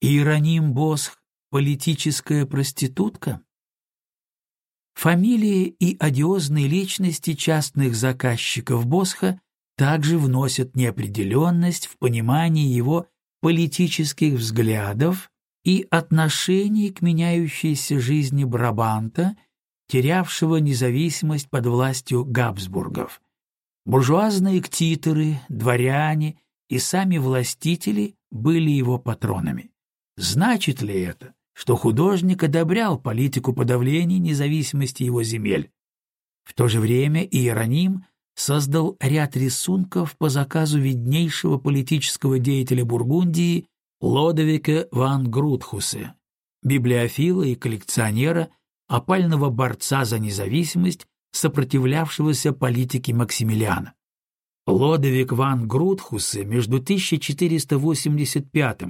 Иероним Босх — политическая проститутка? Фамилии и одиозные личности частных заказчиков Босха также вносят неопределенность в понимание его политических взглядов и отношений к меняющейся жизни Брабанта, терявшего независимость под властью Габсбургов. Буржуазные ктиторы, дворяне и сами властители были его патронами. Значит ли это, что художник одобрял политику подавления независимости его земель? В то же время Иероним создал ряд рисунков по заказу виднейшего политического деятеля Бургундии Лодовика ван Грутхусе, библиофила и коллекционера, опального борца за независимость, сопротивлявшегося политике Максимилиана. Лодовик ван Грутхусе между 1485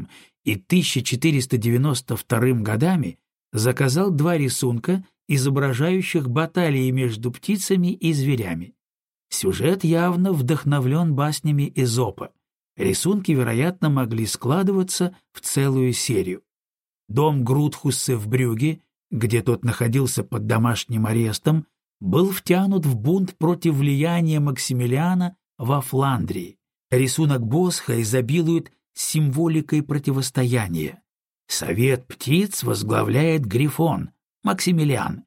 и 1492 годами заказал два рисунка, изображающих баталии между птицами и зверями. Сюжет явно вдохновлен баснями Эзопа. Рисунки, вероятно, могли складываться в целую серию. Дом Грутхуссе в Брюге, где тот находился под домашним арестом, был втянут в бунт против влияния Максимилиана во Фландрии. Рисунок Босха изобилует символикой противостояния. Совет птиц возглавляет Грифон, Максимилиан.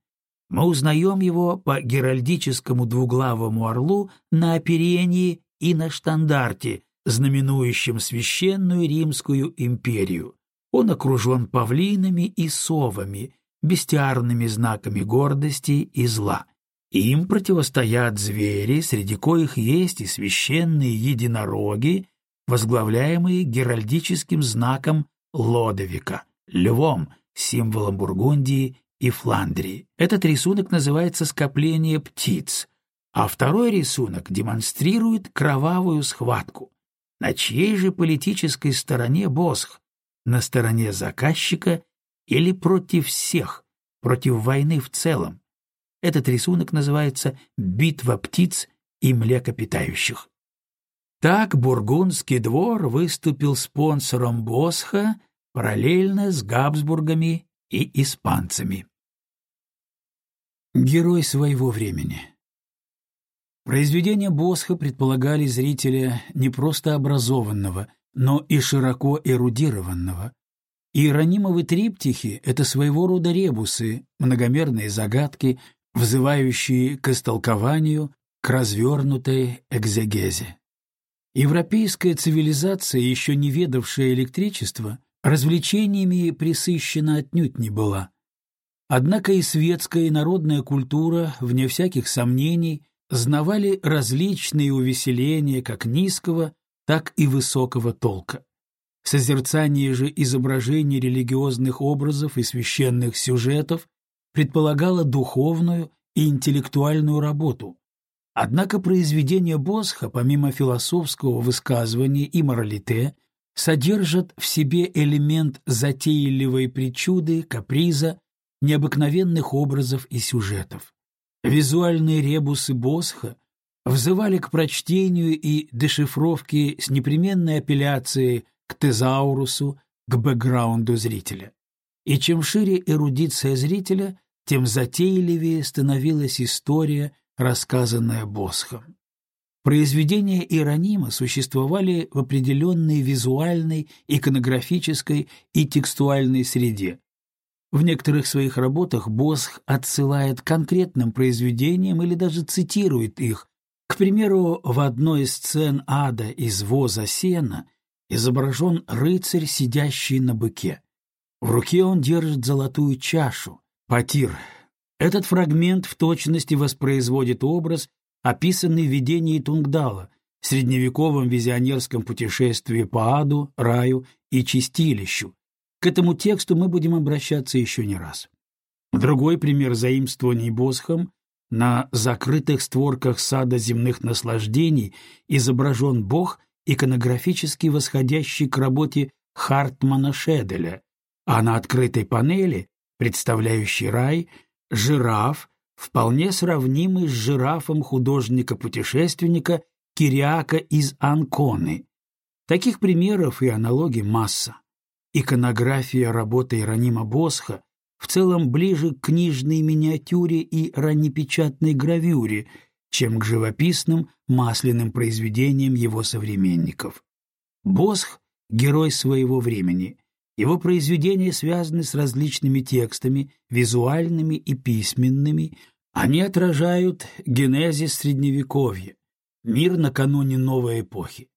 Мы узнаем его по геральдическому двуглавому орлу на оперении и на штандарте, знаменующим священную Римскую империю. Он окружен павлинами и совами, бестиарными знаками гордости и зла. Им противостоят звери, среди коих есть и священные единороги, возглавляемые геральдическим знаком Лодовика, львом, символом Бургундии и Фландрии. Этот рисунок называется «Скопление птиц», а второй рисунок демонстрирует кровавую схватку. На чьей же политической стороне Босх? На стороне заказчика или против всех, против войны в целом? Этот рисунок называется «Битва птиц и млекопитающих». Так Бургундский двор выступил спонсором Босха параллельно с Габсбургами и испанцами. Герой своего времени Произведения Босха предполагали зрителя не просто образованного, но и широко эрудированного. Иеронимовы триптихи — это своего рода ребусы, многомерные загадки, взывающие к истолкованию, к развернутой экзегезе. Европейская цивилизация, еще не ведавшая электричества, развлечениями присыщена отнюдь не была. Однако и светская, и народная культура, вне всяких сомнений, знавали различные увеселения как низкого, так и высокого толка. Созерцание же изображений религиозных образов и священных сюжетов предполагало духовную и интеллектуальную работу. Однако произведения Босха, помимо философского высказывания и моралите, содержат в себе элемент затейливой причуды, каприза, необыкновенных образов и сюжетов. Визуальные ребусы Босха взывали к прочтению и дешифровке с непременной апелляцией к тезаурусу, к бэкграунду зрителя. И чем шире эрудиция зрителя, тем затейливее становилась история, рассказанная Босхом. Произведения Иеронима существовали в определенной визуальной, иконографической и текстуальной среде. В некоторых своих работах Босх отсылает к конкретным произведениям или даже цитирует их. К примеру, в одной из сцен ада из воза сена изображен рыцарь, сидящий на быке. В руке он держит золотую чашу, потир. Этот фрагмент в точности воспроизводит образ, описанный в видении Тунгдала, средневековом визионерском путешествии по аду, раю и чистилищу. К этому тексту мы будем обращаться еще не раз. Другой пример заимствований Босхом на закрытых створках сада земных наслаждений изображен Бог, иконографически восходящий к работе Хартмана Шеделя, а на открытой панели, представляющей рай, жираф, вполне сравнимый с жирафом художника-путешественника Кириака из Анконы. Таких примеров и аналогий масса. иконография работы Иеронима Босха в целом ближе к книжной миниатюре и раннепечатной гравюре, чем к живописным масляным произведениям его современников. Босх — герой своего времени. Его произведения связаны с различными текстами, визуальными и письменными, они отражают генезис Средневековья, мир накануне новой эпохи.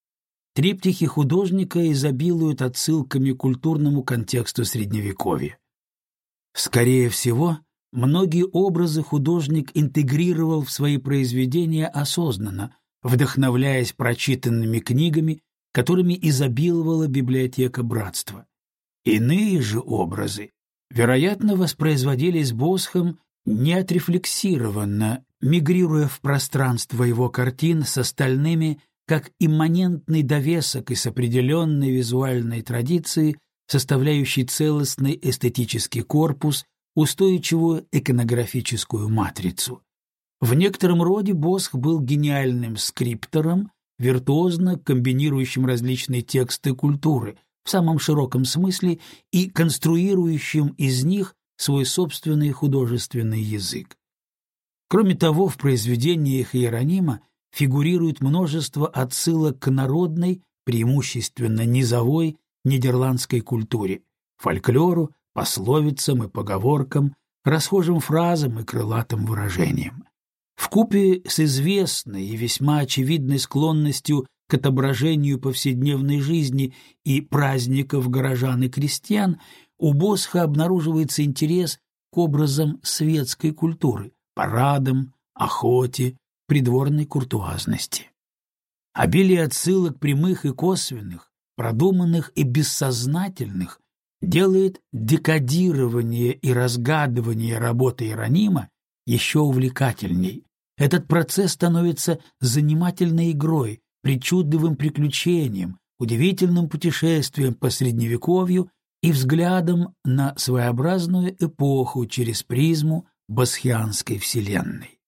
Триптихи художника изобилуют отсылками к культурному контексту Средневековья. Скорее всего, многие образы художник интегрировал в свои произведения осознанно, вдохновляясь прочитанными книгами, которыми изобиловала библиотека братства. Иные же образы, вероятно, воспроизводились Босхом неотрефлексированно, мигрируя в пространство его картин с остальными как имманентный довесок и с определенной визуальной традицией, составляющей целостный эстетический корпус, устойчивую иконографическую матрицу. В некотором роде Босх был гениальным скриптором, виртуозно комбинирующим различные тексты культуры в самом широком смысле и конструирующим из них свой собственный художественный язык. Кроме того, в произведениях Иеронима фигурирует множество отсылок к народной, преимущественно низовой, нидерландской культуре, фольклору, пословицам и поговоркам, расхожим фразам и крылатым выражениям. Вкупе с известной и весьма очевидной склонностью к отображению повседневной жизни и праздников горожан и крестьян, у Босха обнаруживается интерес к образам светской культуры, парадам, охоте, придворной куртуазности. Обилие отсылок прямых и косвенных, продуманных и бессознательных делает декодирование и разгадывание работы Иеронима еще увлекательней. Этот процесс становится занимательной игрой, причудливым приключением, удивительным путешествием по Средневековью и взглядом на своеобразную эпоху через призму Басхианской вселенной.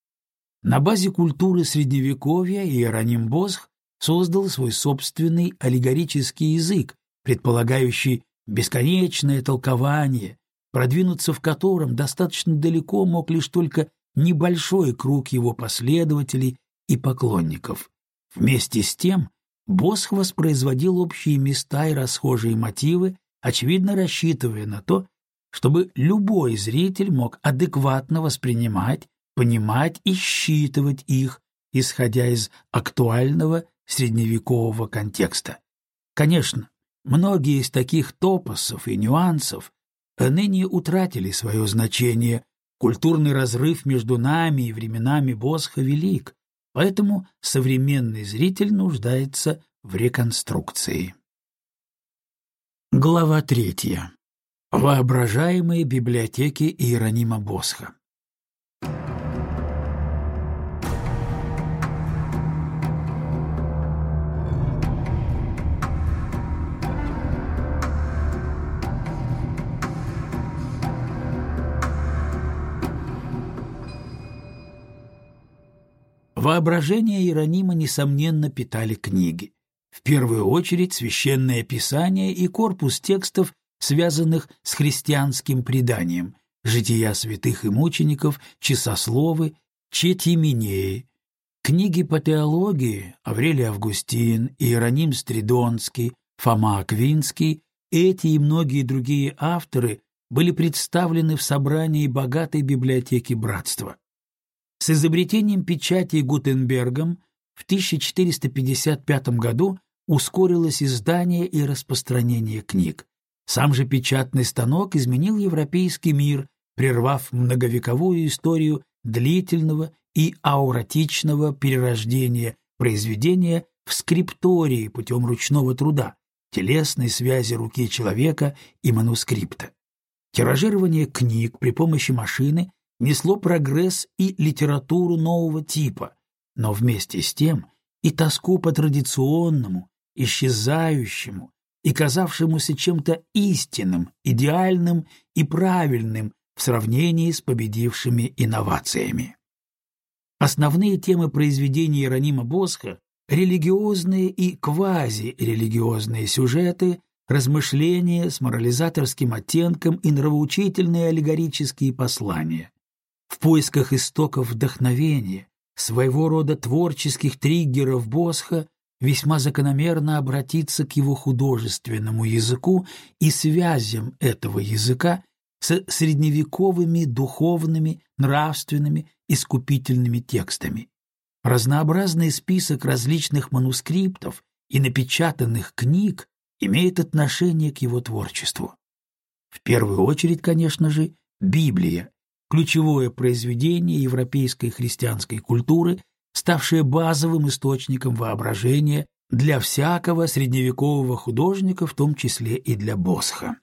На базе культуры Средневековья Иероним Босх создал свой собственный аллегорический язык, предполагающий бесконечное толкование, продвинуться в котором достаточно далеко мог лишь только небольшой круг его последователей и поклонников. Вместе с тем Босх воспроизводил общие места и расхожие мотивы, очевидно рассчитывая на то, чтобы любой зритель мог адекватно воспринимать, понимать и считывать их, исходя из актуального средневекового контекста. Конечно, многие из таких топосов и нюансов ныне утратили свое значение, культурный разрыв между нами и временами Босха велик, поэтому современный зритель нуждается в реконструкции. Глава третья. Воображаемые библиотеки Иеронима Босха. Воображение Иеронима, несомненно, питали книги. В первую очередь Священное Писание и корпус текстов, связанных с христианским преданием, жития святых и мучеников, часословы, четименеи, книги по теологии Аврелий Августин, Иероним Стридонский, Фома Аквинский, эти и многие другие авторы были представлены в собрании богатой библиотеки братства. С изобретением печати Гутенбергом в 1455 году ускорилось издание и распространение книг. Сам же печатный станок изменил европейский мир, прервав многовековую историю длительного и ауратичного перерождения произведения в скриптории путем ручного труда, телесной связи руки человека и манускрипта. Тиражирование книг при помощи машины несло прогресс и литературу нового типа, но вместе с тем и тоску по традиционному, исчезающему и казавшемуся чем-то истинным, идеальным и правильным в сравнении с победившими инновациями. Основные темы произведений Иеронима Босха — религиозные и квазирелигиозные сюжеты, размышления с морализаторским оттенком и нравоучительные аллегорические послания. В поисках истоков вдохновения, своего рода творческих триггеров Босха, весьма закономерно обратиться к его художественному языку и связям этого языка с средневековыми духовными, нравственными, искупительными текстами. Разнообразный список различных манускриптов и напечатанных книг имеет отношение к его творчеству. В первую очередь, конечно же, Библия, ключевое произведение европейской христианской культуры, ставшее базовым источником воображения для всякого средневекового художника, в том числе и для Босха.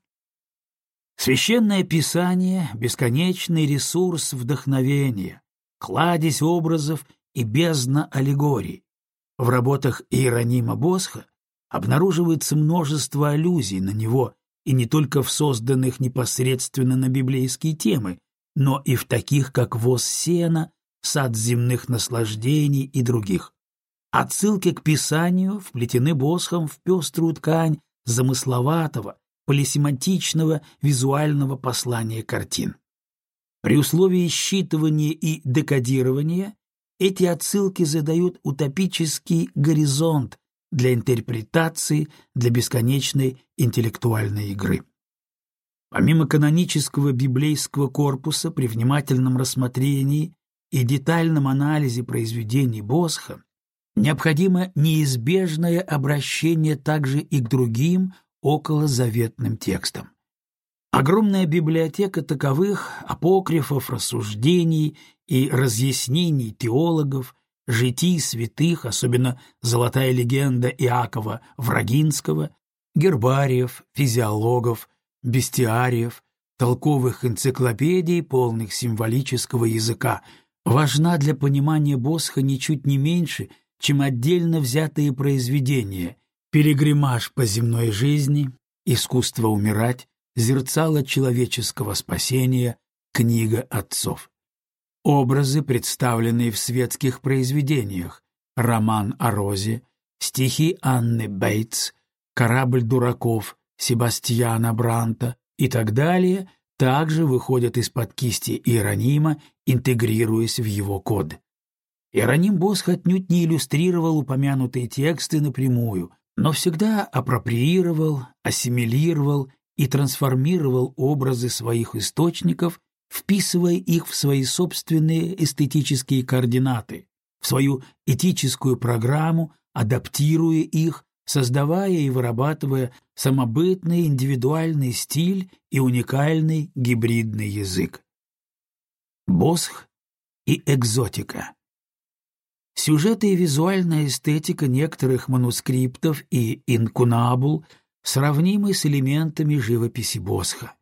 Священное Писание — бесконечный ресурс вдохновения, кладезь образов и бездна аллегорий. В работах Иеронима Босха обнаруживается множество аллюзий на него и не только в созданных непосредственно на библейские темы, но и в таких, как «Воз сена», «Сад земных наслаждений» и других. Отсылки к Писанию вплетены Босхом в пеструю ткань замысловатого, полисемантичного визуального послания картин. При условии считывания и декодирования эти отсылки задают утопический горизонт для интерпретации, для бесконечной интеллектуальной игры. Помимо канонического библейского корпуса при внимательном рассмотрении и детальном анализе произведений Босха, необходимо неизбежное обращение также и к другим околозаветным текстам. Огромная библиотека таковых апокрифов, рассуждений и разъяснений теологов, житий святых, особенно золотая легенда Иакова Врагинского, гербариев, физиологов, бестиариев, толковых энциклопедий, полных символического языка, важна для понимания Босха ничуть не меньше, чем отдельно взятые произведения «Перегремаж по земной жизни», «Искусство умирать», зерцало человеческого спасения книга отцов. Образы, представленные в светских произведениях, роман о Розе, стихи Анны Бейтс, корабль дураков Себастьяна Бранта и так далее, также выходят из-под кисти Иеронима, интегрируясь в его код. Иероним Босх отнюдь не иллюстрировал упомянутые тексты напрямую, но всегда апроприировал, ассимилировал и трансформировал образы своих источников, вписывая их в свои собственные эстетические координаты, в свою этическую программу, адаптируя их, создавая и вырабатывая самобытный индивидуальный стиль и уникальный гибридный язык. Босх и экзотика Сюжеты и визуальная эстетика некоторых манускриптов и инкунабул – сравнимы с элементами живописи Босха.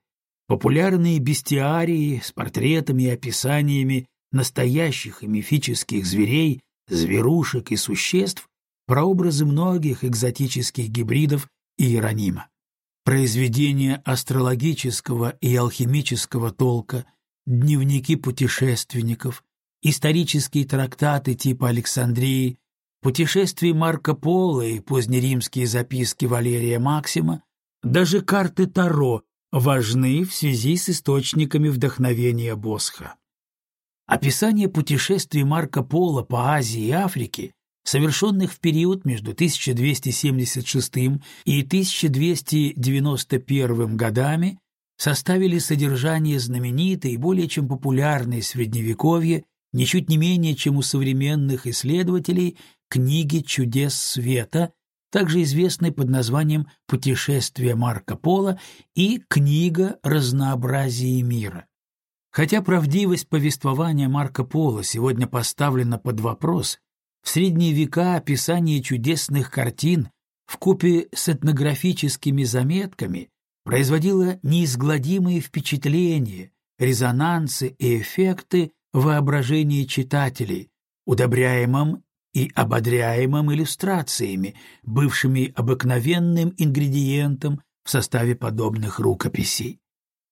Популярные бестиарии с портретами и описаниями настоящих и мифических зверей, зверушек и существ, прообразы многих экзотических гибридов Иеронима. Произведения астрологического и алхимического толка, дневники путешественников, исторические трактаты типа Александрии путешествия Марко Поло и позднеримские записки Валерия Максима, даже карты Таро важны в связи с источниками вдохновения Босха. Описание путешествий Марко Поло по Азии и Африке, совершенных в период между 1276 и 1291 годами, составили содержание знаменитой и более чем популярной Средневековье ничуть не менее, чем у современных исследователей, книги чудес света, также известной под названием «Путешествие Марко Поло» и «Книга разнообразия мира». Хотя правдивость повествования Марко Поло сегодня поставлена под вопрос, в средние века описание чудесных картин в купе с этнографическими заметками производило неизгладимые впечатления, резонансы и эффекты воображения читателей, удобряемым и ободряемым иллюстрациями, бывшими обыкновенным ингредиентом в составе подобных рукописей.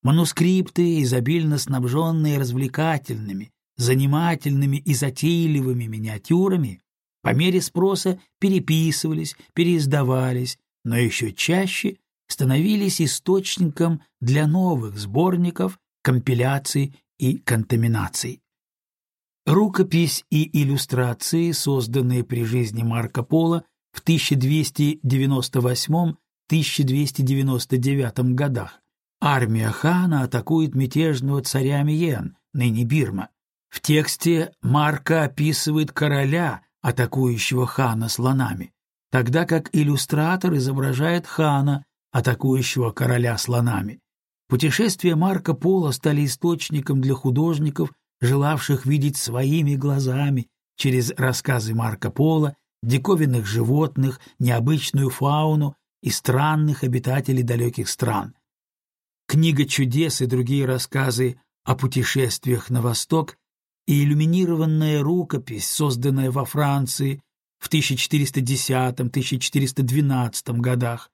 Манускрипты, изобильно снабженные развлекательными, занимательными и затейливыми миниатюрами, по мере спроса переписывались, переиздавались, но еще чаще становились источником для новых сборников, компиляций и контаминаций. Рукопись и иллюстрации, созданные при жизни Марко Поло в 1298-1299 годах, армия хана атакует мятежного царя Миен, ныне Бирма. В тексте Марко описывает короля, атакующего хана слонами, тогда как иллюстратор изображает хана, атакующего короля слонами. Путешествия Марко Поло стали источником для художников, желавших видеть своими глазами через рассказы Марко Поло диковинных животных, необычную фауну и странных обитателей далеких стран. Книга чудес и другие рассказы о путешествиях на восток и иллюминированная рукопись, созданная во Франции в 1410-1412 годах.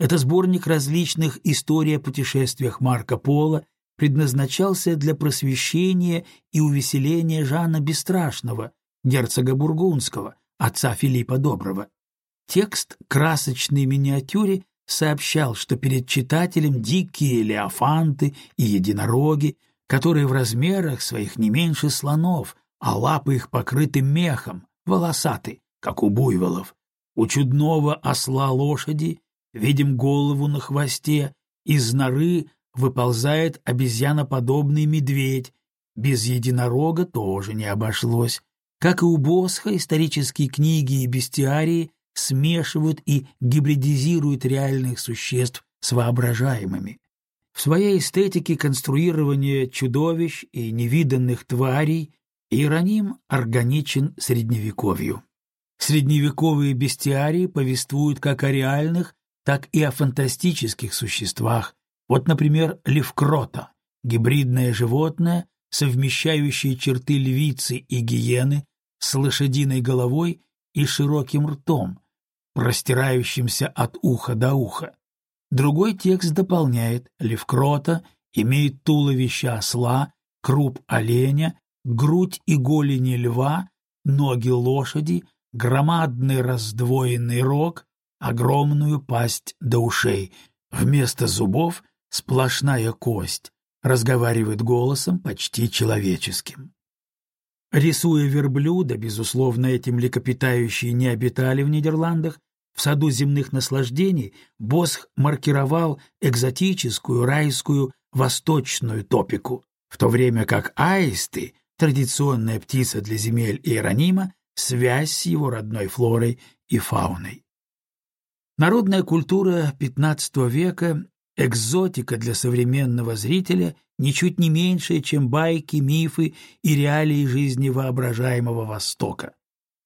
Это сборник различных историй о путешествиях Марко Поло, предназначался для просвещения и увеселения Жана Бесстрашного, герцога Бургундского, отца Филиппа Доброго. Текст красочной миниатюре сообщал, что перед читателем дикие леофанты и единороги, которые в размерах своих не меньше слонов, а лапы их покрыты мехом, волосаты, как у буйволов. У чудного осла лошади видим голову на хвосте, из норы выползает обезьяноподобный медведь, без единорога тоже не обошлось. Как и у Босха, исторические книги и бестиарии смешивают и гибридизируют реальных существ с воображаемыми. В своей эстетике конструирования чудовищ и невиданных тварей Иероним органичен средневековью. Средневековые бестиарии повествуют как о реальных, так и о фантастических существах. Вот, например, левкрота — гибридное животное, совмещающее черты львицы и гиены с лошадиной головой и широким ртом, простирающимся от уха до уха. Другой текст дополняет левкрота имеет туловище осла, круп оленя, грудь и голени льва, ноги лошади, громадный раздвоенный рог, огромную пасть до ушей, вместо зубов сплошная кость, разговаривает голосом почти человеческим. Рисуя верблюда, безусловно, эти млекопитающие не обитали в Нидерландах, в саду земных наслаждений Босх маркировал экзотическую райскую восточную топику, в то время как аисты, традиционная птица для земель Иеронима, связь с его родной флорой и фауной. Народная культура XV века — экзотика для современного зрителя ничуть не меньшая, чем байки, мифы и реалии жизни воображаемого Востока.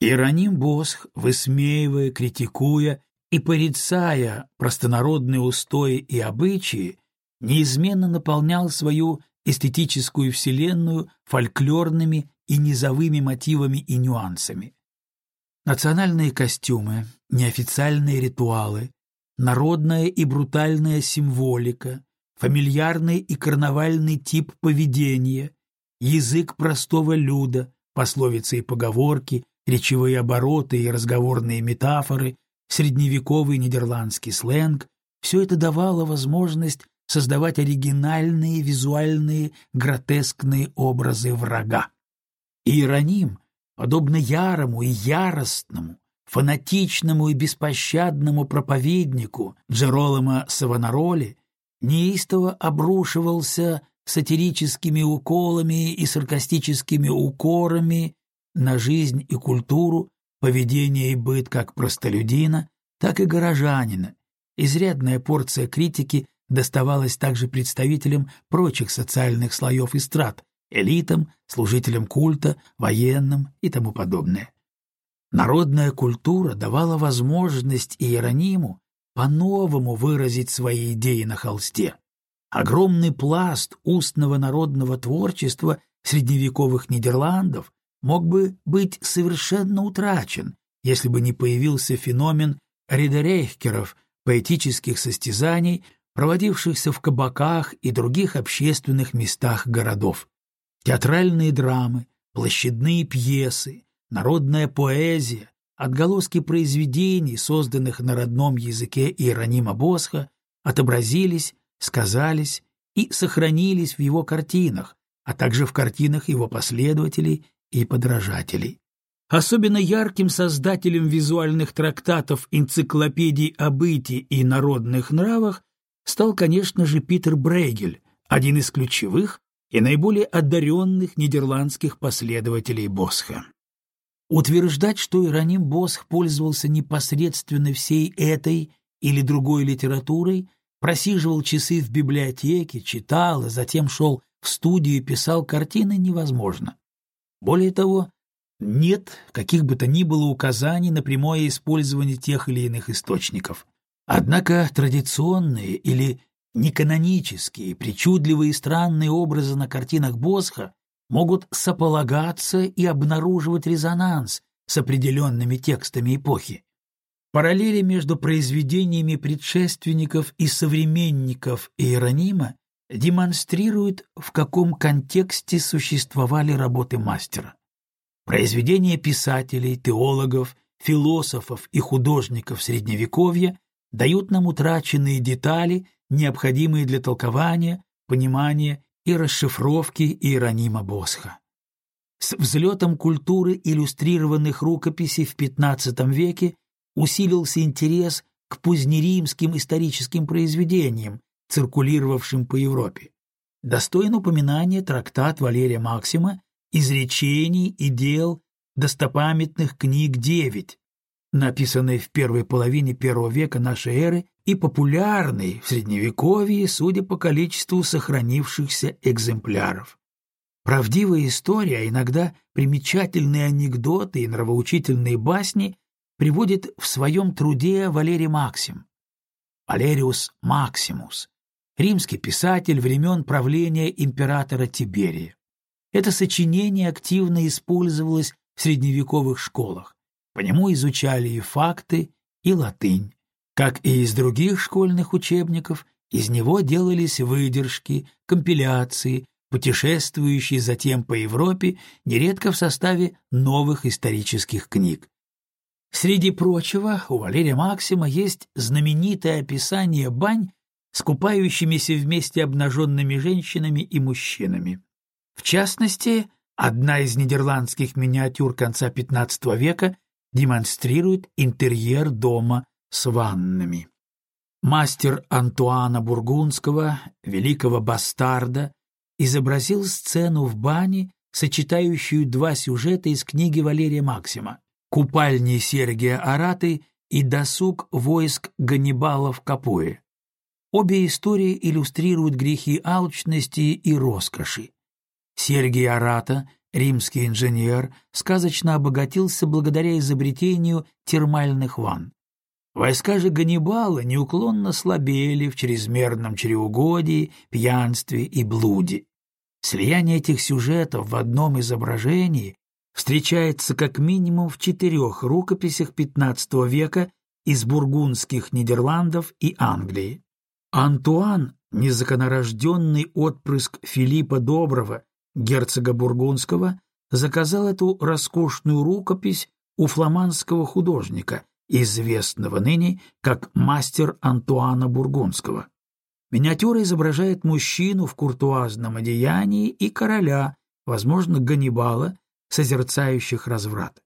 Иероним Босх, высмеивая, критикуя и порицая простонародные устои и обычаи, неизменно наполнял свою эстетическую вселенную фольклорными и низовыми мотивами и нюансами. Национальные костюмы, неофициальные ритуалы, народная и брутальная символика, фамильярный и карнавальный тип поведения, язык простого люда, пословицы и поговорки, речевые обороты и разговорные метафоры, средневековый нидерландский сленг — все это давало возможность создавать оригинальные визуальные гротескные образы врага. Иероним подобно ярому и яростному, фанатичному и беспощадному проповеднику Джеролома Савонароли, неистово обрушивался сатирическими уколами и саркастическими укорами на жизнь и культуру, поведение и быт как простолюдина, так и горожанина. Изрядная порция критики доставалась также представителям прочих социальных слоев и страт, элитам, служителям культа, военным и тому подобное. Народная культура давала возможность Иерониму по-новому выразить свои идеи на холсте. Огромный пласт устного народного творчества средневековых Нидерландов мог бы быть совершенно утрачен, если бы не появился феномен ридерейхкеров, поэтических состязаний, проводившихся в кабаках и других общественных местах городов. Театральные драмы, площадные пьесы, народная поэзия, отголоски произведений, созданных на родном языке Иеронима Босха, отобразились, сказались и сохранились в его картинах, а также в картинах его последователей и подражателей. Особенно ярким создателем визуальных трактатов энциклопедий о быте и народных нравах стал, конечно же, Питер Брейгель, один из ключевых и наиболее одаренных нидерландских последователей Босха. Утверждать, что Ироним Босх пользовался непосредственно всей этой или другой литературой, просиживал часы в библиотеке, читал, а затем шел в студию и писал картины, невозможно. Более того, нет каких бы то ни было указаний на прямое использование тех или иных источников. Однако традиционные или неканонические, причудливые и странные образы на картинах Босха могут сополагаться и обнаруживать резонанс с определенными текстами эпохи. Параллели между произведениями предшественников и современников Иеронима демонстрируют, в каком контексте существовали работы мастера. Произведения писателей, теологов, философов и художников Средневековья дают нам утраченные детали, необходимые для толкования, понимания и расшифровки Иеронима Босха. С взлетом культуры иллюстрированных рукописей в XV веке усилился интерес к позднеримским историческим произведениям, циркулировавшим по Европе. Достоин упоминания трактат Валерия Максима «Изречений и дел достопамятных книг девять», написанный в первой половине первого века нашей эры и популярный в Средневековье, судя по количеству сохранившихся экземпляров. Правдивая история, а иногда примечательные анекдоты и нравоучительные басни приводит в своем труде Валерий Максим. Валериус Максимус, римский писатель времен правления императора Тиберия. Это сочинение активно использовалось в средневековых школах. По нему изучали и факты, и латынь. Как и из других школьных учебников, из него делались выдержки, компиляции, путешествующие затем по Европе, нередко в составе новых исторических книг. Среди прочего, у Валерия Максима есть знаменитое описание бань с купающимися вместе обнаженными женщинами и мужчинами. В частности, одна из нидерландских миниатюр конца XV века демонстрирует интерьер дома с ваннами. Мастер Антуана Бургундского, великого бастарда, изобразил сцену в бане, сочетающую два сюжета из книги Валерия Максима «Купальни Сергия Араты» и «Досуг войск Ганнибала в Капуе». Обе истории иллюстрируют грехи алчности и роскоши. Сергий Арата римский инженер, сказочно обогатился благодаря изобретению термальных ванн. Войска же Ганнибала неуклонно слабели в чрезмерном чревугодии, пьянстве и блуде. Слияние этих сюжетов в одном изображении встречается как минимум в четырех рукописях XV века из бургундских Нидерландов и Англии. Антуан, незаконорожденный отпрыск Филиппа Доброго, герцога Бургундского, заказал эту роскошную рукопись у фламандского художника, известного ныне как мастер Антуана Бургундского. Миниатюра изображает мужчину в куртуазном одеянии и короля, возможно, Ганнибала, созерцающих разврат.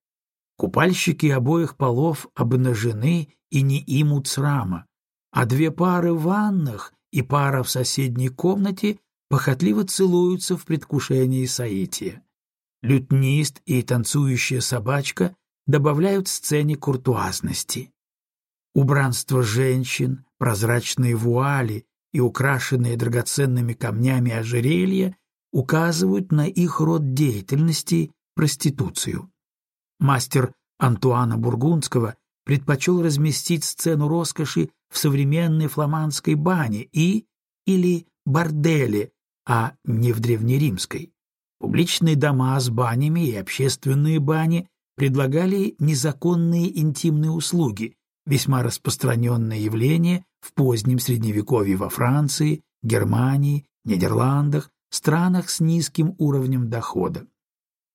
Купальщики обоих полов обнажены и не имут срама, а две пары в ваннах и пара в соседней комнате похотливо целуются в предвкушении соития. Лютнист и танцующая собачка добавляют сцене куртуазности. Убранство женщин, прозрачные вуали и украшенные драгоценными камнями ожерелья указывают на их род деятельности – проституцию. Мастер Антуана Бургундского предпочел разместить сцену роскоши в современной фламандской бане и или борделе, а не в древнеримской. Публичные дома с банями и общественные бани предлагали незаконные интимные услуги, весьма распространенное явление в позднем Средневековье во Франции, Германии, Нидерландах, странах с низким уровнем дохода.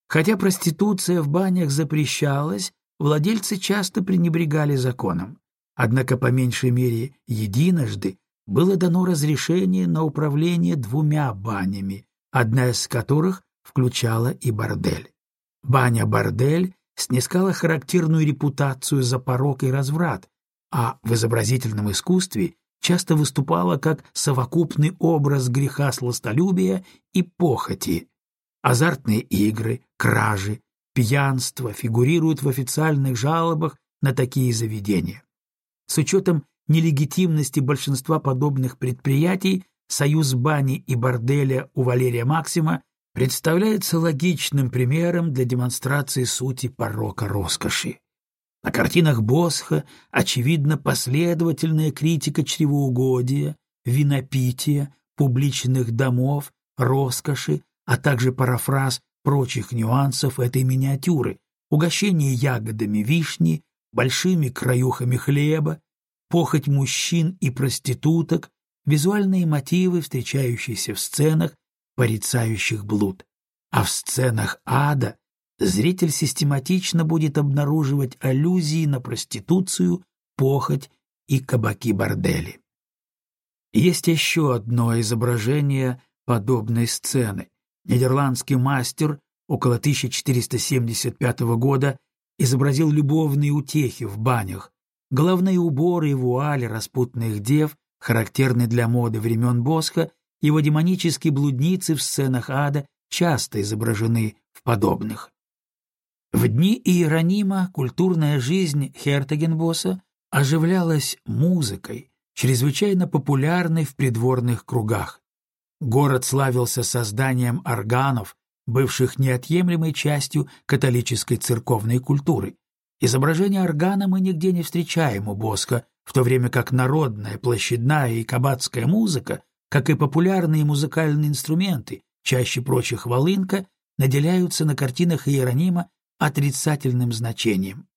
Хотя проституция в банях запрещалась, владельцы часто пренебрегали законом. Однако по меньшей мере единожды было дано разрешение на управление двумя банями, одна из которых включала и бордель. Баня-бордель снискала характерную репутацию за порок и разврат, а в изобразительном искусстве часто выступала как совокупный образ греха сластолюбия и похоти. Азартные игры, кражи, пьянство фигурируют в официальных жалобах на такие заведения. С учетом нелегитимности большинства подобных предприятий, союз бани и борделя у Валерия Максима представляется логичным примером для демонстрации сути порока роскоши. На картинах Босха очевидна последовательная критика чревоугодия, винопития, публичных домов, роскоши, а также парафраз прочих нюансов этой миниатюры, угощение ягодами вишни, большими краюхами хлеба, похоть мужчин и проституток, визуальные мотивы, встречающиеся в сценах, порицающих блуд. А в сценах ада зритель систематично будет обнаруживать аллюзии на проституцию, похоть и кабаки-бордели. Есть еще одно изображение подобной сцены. Нидерландский мастер около 1475 года изобразил любовные утехи в банях, головные уборы и вуали распутных дев, характерны для моды времен Босха, его демонические блудницы в сценах ада часто изображены в подобных. В дни Иеронима культурная жизнь Хертагенбосса оживлялась музыкой, чрезвычайно популярной в придворных кругах. Город славился созданием органов, бывших неотъемлемой частью католической церковной культуры. Изображение органа мы нигде не встречаем у Боска, в то время как народная, площадная и кабацкая музыка, как и популярные музыкальные инструменты, чаще прочих волынка, наделяются на картинах Иеронима отрицательным значением.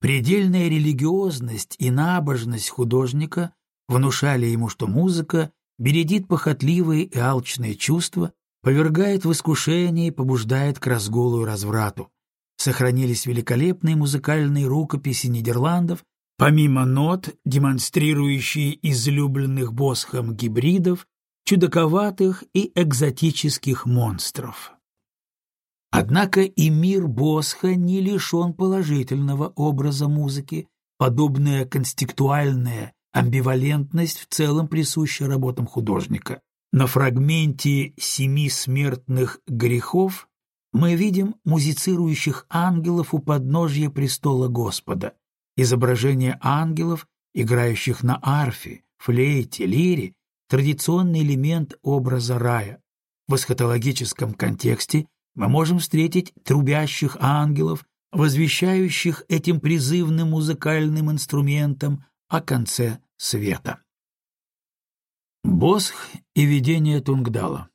Предельная религиозность и набожность художника внушали ему, что музыка бередит похотливые и алчные чувства, повергает в искушение и побуждает к разгулу и разврату. Сохранились великолепные музыкальные рукописи Нидерландов, помимо нот, демонстрирующие излюбленных босхом гибридов, чудаковатых и экзотических монстров. Однако и мир Босха не лишен положительного образа музыки, подобная конституальная амбивалентность в целом присуща работам художника. На фрагменте «Семи смертных грехов» мы видим музицирующих ангелов у подножья престола Господа, изображение ангелов, играющих на арфе, флейте, лире, традиционный элемент образа рая. В эсхатологическом контексте мы можем встретить трубящих ангелов, возвещающих этим призывным музыкальным инструментом о конце света. Босх и видение Тунгдала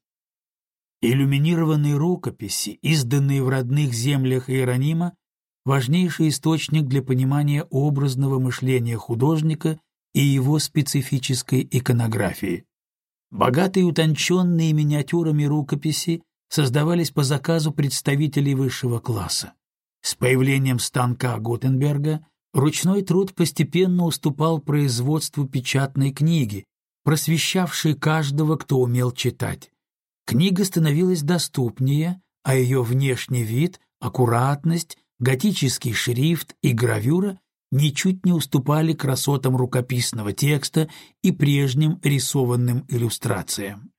Иллюминированные рукописи, изданные в родных землях Иеронима, важнейший источник для понимания образного мышления художника и его специфической иконографии. Богатые утонченные миниатюрами рукописи создавались по заказу представителей высшего класса. С появлением станка Гутенберга ручной труд постепенно уступал производству печатной книги, просвещавшей каждого, кто умел читать. Книга становилась доступнее, а ее внешний вид, аккуратность, готический шрифт и гравюра ничуть не уступали красотам рукописного текста и прежним рисованным иллюстрациям.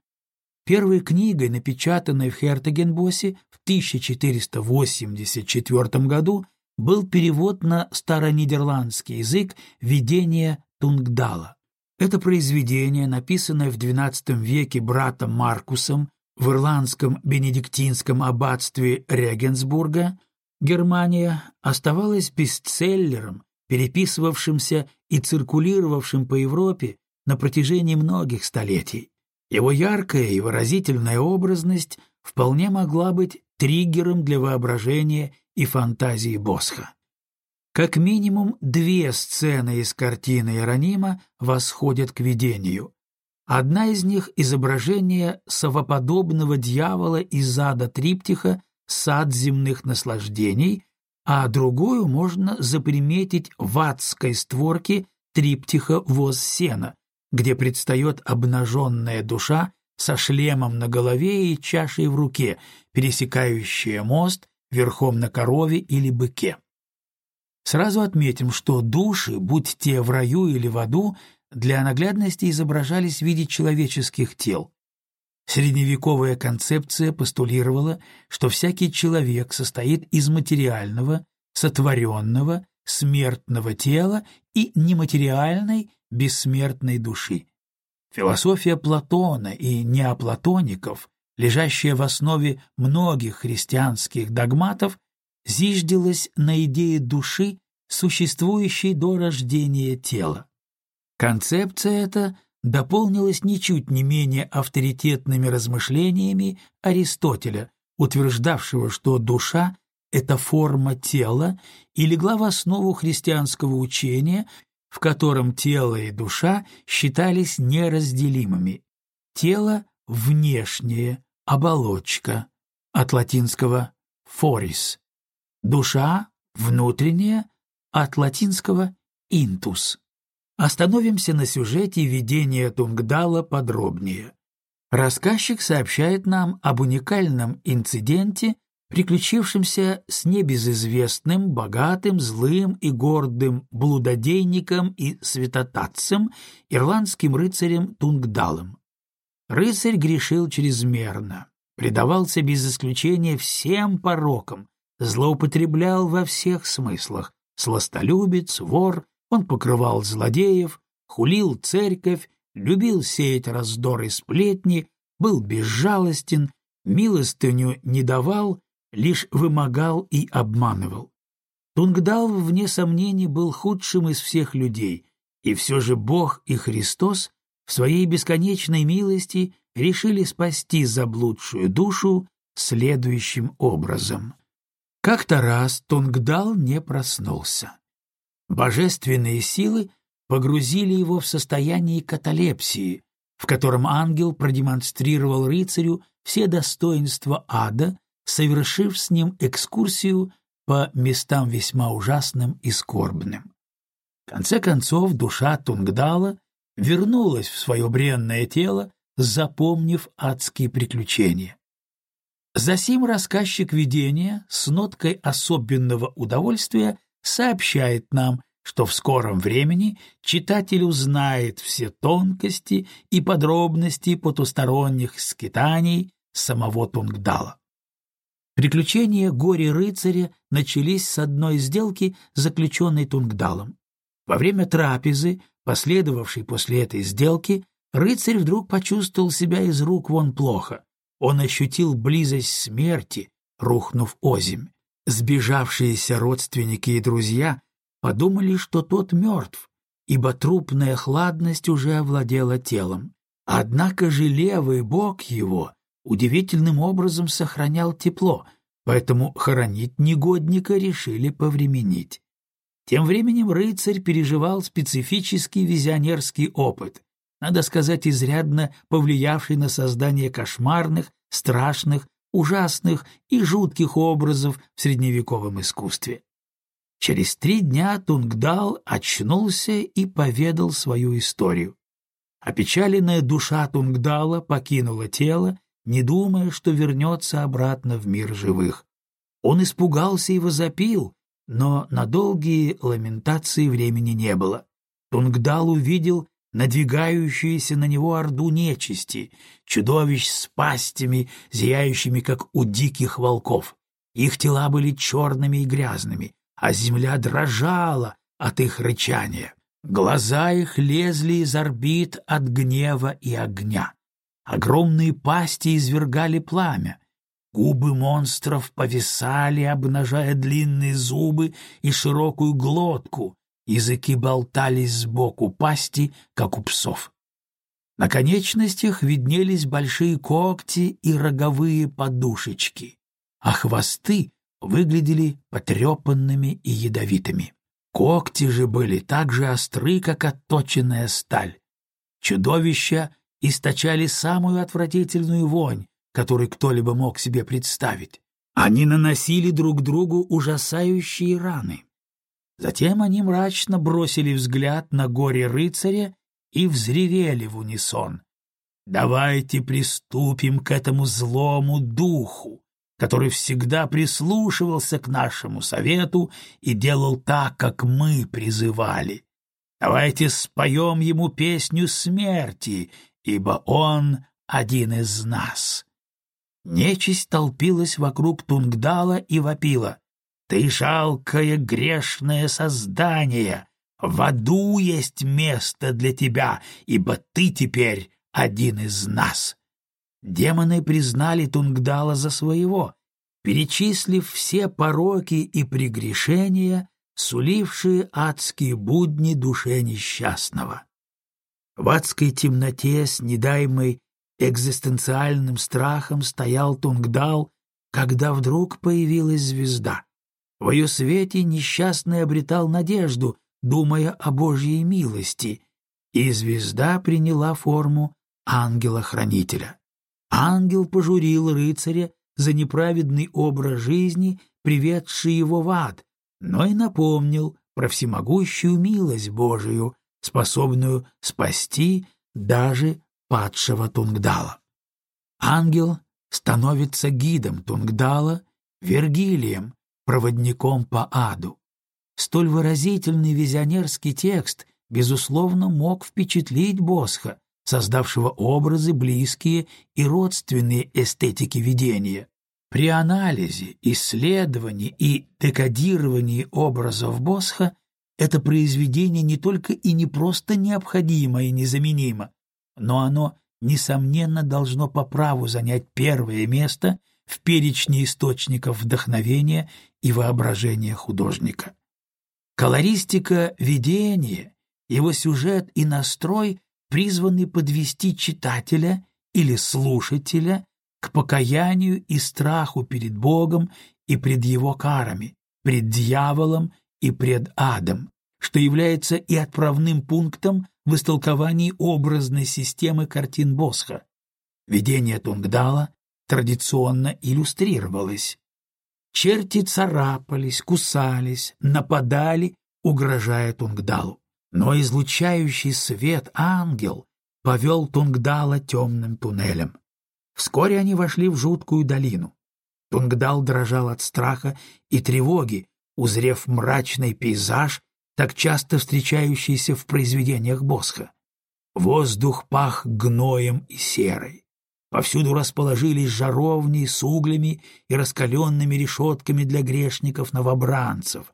Первой книгой, напечатанной в Хертагенбосе в 1484 году, был перевод на старонидерландский язык «Видение Тунгдала». Это произведение, написанное в XII веке братом Маркусом в ирландском бенедиктинском аббатстве Регенсбурга, Германия, оставалось бестселлером, переписывавшимся и циркулировавшим по Европе на протяжении многих столетий. Его яркая и выразительная образность вполне могла быть триггером для воображения и фантазии Босха. Как минимум две сцены из картины Иеронима восходят к видению. Одна из них — изображение совоподобного дьявола из ада триптиха «Сад земных наслаждений», а другую можно заприметить в адской створке триптиха «Воз сена», где предстает обнаженная душа со шлемом на голове и чашей в руке, пересекающая мост верхом на корове или быке. Сразу отметим, что души, будь те в раю или в аду, для наглядности изображались в виде человеческих тел. Средневековая концепция постулировала, что всякий человек состоит из материального, сотворенного, смертного тела и нематериальной, бессмертной души. Философия Платона и неоплатоников, лежащая в основе многих христианских догматов, зиждилась на идее души, существующей до рождения тела. Концепция эта дополнилась ничуть не менее авторитетными размышлениями Аристотеля, утверждавшего, что душа — это форма тела и легла в основу христианского учения, в котором тело и душа считались неразделимыми. Тело — внешнее, оболочка, от латинского «форис», душа — внутренняя, от латинского «интус». Остановимся на сюжете видения Тунгдала подробнее. Рассказчик сообщает нам об уникальном инциденте, приключившемся с небезызвестным, богатым, злым и гордым блудодейником и святотатцем, ирландским рыцарем Тунгдалом. Рыцарь грешил чрезмерно, предавался без исключения всем порокам, злоупотреблял во всех смыслах, сластолюбец, вор, он покрывал злодеев, хулил церковь, любил сеять раздоры и сплетни, был безжалостен, милостыню не давал, лишь вымогал и обманывал. Тунгдал, вне сомнений, был худшим из всех людей, и все же Бог и Христос в своей бесконечной милости решили спасти заблудшую душу следующим образом. Как-то раз Тунгдал не проснулся. Божественные силы погрузили его в состояние каталепсии, в котором ангел продемонстрировал рыцарю все достоинства ада, совершив с ним экскурсию по местам весьма ужасным и скорбным. В конце концов, душа Тунгдала вернулась в свое бренное тело, запомнив адские приключения. Засим рассказчик видения с ноткой особенного удовольствия сообщает нам, что в скором времени читатель узнает все тонкости и подробности потусторонних скитаний самого Тунгдала. Приключения горе-рыцаря начались с одной сделки, заключенной Тунгдалом. Во время трапезы, последовавшей после этой сделки, рыцарь вдруг почувствовал себя из рук вон плохо. Он ощутил близость смерти, рухнув озимь. Сбежавшиеся родственники и друзья подумали, что тот мертв, ибо трупная хладность уже овладела телом. Однако же левый бок его удивительным образом сохранял тепло, поэтому хоронить негодника решили повременить. Тем временем рыцарь переживал специфический визионерский опыт, надо сказать, изрядно повлиявший на создание кошмарных, страшных ужасных и жутких образов в средневековом искусстве. Через три дня Тунгдал очнулся и поведал свою историю. Опечаленная душа Тунгдала покинула тело, не думая, что вернется обратно в мир живых. Он испугался и возопил, но на долгие ламентации времени не было. Тунгдал увидел надвигающуюся на него орду нечисти, чудовищ с пастями, зияющими, как у диких волков. Их тела были черными и грязными, а земля дрожала от их рычания. Глаза их лезли из орбит от гнева и огня. Огромные пасти извергали пламя. Губы монстров повисали, обнажая длинные зубы и широкую глотку, Языки болтались сбоку пасти, как у псов. На конечностях виднелись большие когти и роговые подушечки, а хвосты выглядели потрепанными и ядовитыми. Когти же были так же остры, как отточенная сталь. Чудовища источали самую отвратительную вонь, которую кто-либо мог себе представить. Они наносили друг другу ужасающие раны. Затем они мрачно бросили взгляд на горе рыцаря и взревели в унисон. «Давайте приступим к этому злому духу, который всегда прислушивался к нашему совету и делал так, как мы призывали. Давайте споем ему песню смерти, ибо он один из нас». Нечисть толпилась вокруг Тунгдала и вопила. «Ты жалкое грешное создание! В аду есть место для тебя, ибо ты теперь один из нас!» Демоны признали Тунгдала за своего, перечислив все пороки и прегрешения, сулившие адские будни душе несчастного. В адской темноте, с недаемой экзистенциальным страхом, стоял Тунгдал, когда вдруг появилась звезда. В ее свете несчастный обретал надежду, думая о Божьей милости, и звезда приняла форму ангела-хранителя. Ангел пожурил рыцаря за неправедный образ жизни, приведший его в ад, но и напомнил про всемогущую милость Божию, способную спасти даже падшего Тунгдала. Ангел становится гидом Тунгдала, Вергилием, проводником по аду. Столь выразительный визионерский текст, безусловно, мог впечатлить Босха, создавшего образы, близкие и родственные эстетике видения. При анализе, исследовании и декодировании образов Босха это произведение не только и не просто необходимо и незаменимо, но оно, несомненно, должно по праву занять первое место в перечне источников вдохновения и воображения художника. Колористика видения, его сюжет и настрой призваны подвести читателя или слушателя к покаянию и страху перед Богом и пред Его карами, пред дьяволом и пред адом, что является и отправным пунктом в истолковании образной системы картин Босха. Видение Тунгдала традиционно иллюстрировалось. Черти царапались, кусались, нападали, угрожая Тунгдалу. Но излучающий свет ангел повел Тунгдала темным туннелем. Вскоре они вошли в жуткую долину. Тунгдал дрожал от страха и тревоги, узрев мрачный пейзаж, так часто встречающийся в произведениях Босха. Воздух пах гноем и серой. Повсюду расположились жаровни с углями и раскаленными решетками для грешников-новобранцев.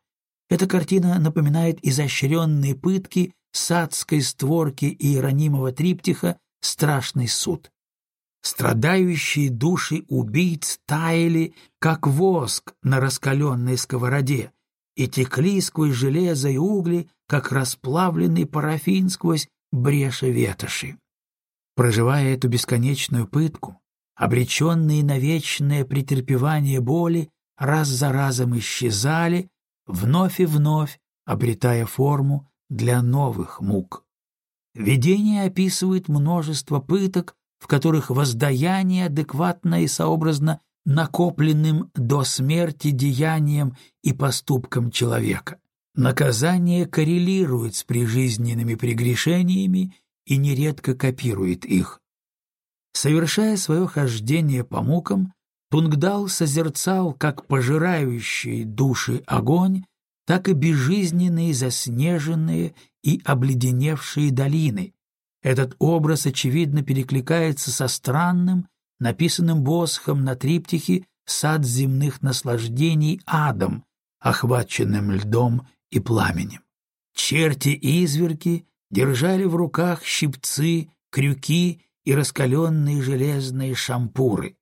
Эта картина напоминает изощренные пытки садской створки иеронимого триптиха «Страшный суд». Страдающие души убийц таяли, как воск на раскаленной сковороде, и текли сквозь железо и угли, как расплавленный парафин сквозь бреши ветоши. Проживая эту бесконечную пытку, обреченные на вечное претерпевание боли раз за разом исчезали, вновь и вновь обретая форму для новых мук. Видение описывает множество пыток, в которых воздаяние адекватно и сообразно накопленным до смерти деянием и поступком человека. Наказание коррелирует с прижизненными прегрешениями и нередко копирует их. Совершая свое хождение по мукам, Тунгдал созерцал как пожирающий души огонь, так и безжизненные заснеженные и обледеневшие долины. Этот образ, очевидно, перекликается со странным, написанным Босхом на триптихе «Сад земных наслаждений адом», охваченным льдом и пламенем. Черти и изверги держали в руках щипцы, крюки и раскаленные железные шампуры.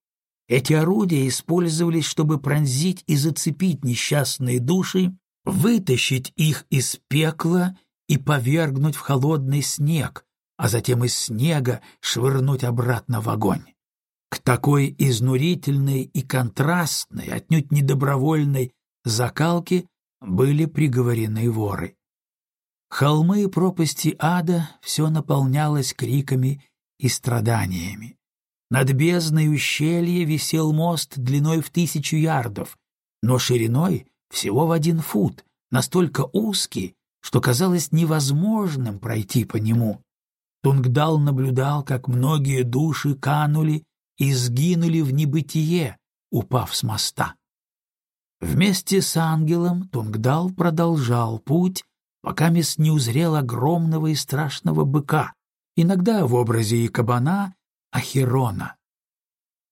Эти орудия использовались, чтобы пронзить и зацепить несчастные души, вытащить их из пекла и повергнуть в холодный снег, а затем из снега швырнуть обратно в огонь. К такой изнурительной и контрастной, отнюдь недобровольной закалке были приговорены воры. Холмы и пропасти ада все наполнялось криками и страданиями. Над бездной ущелья висел мост длиной в тысячу ярдов, но шириной всего в один фут, настолько узкий, что казалось невозможным пройти по нему. Тунгдал наблюдал, как многие души канули и сгинули в небытие, упав с моста. Вместе с ангелом Тунгдал продолжал путь, пока мест не узрел огромного и страшного быка, иногда в образе и кабана Ахирона.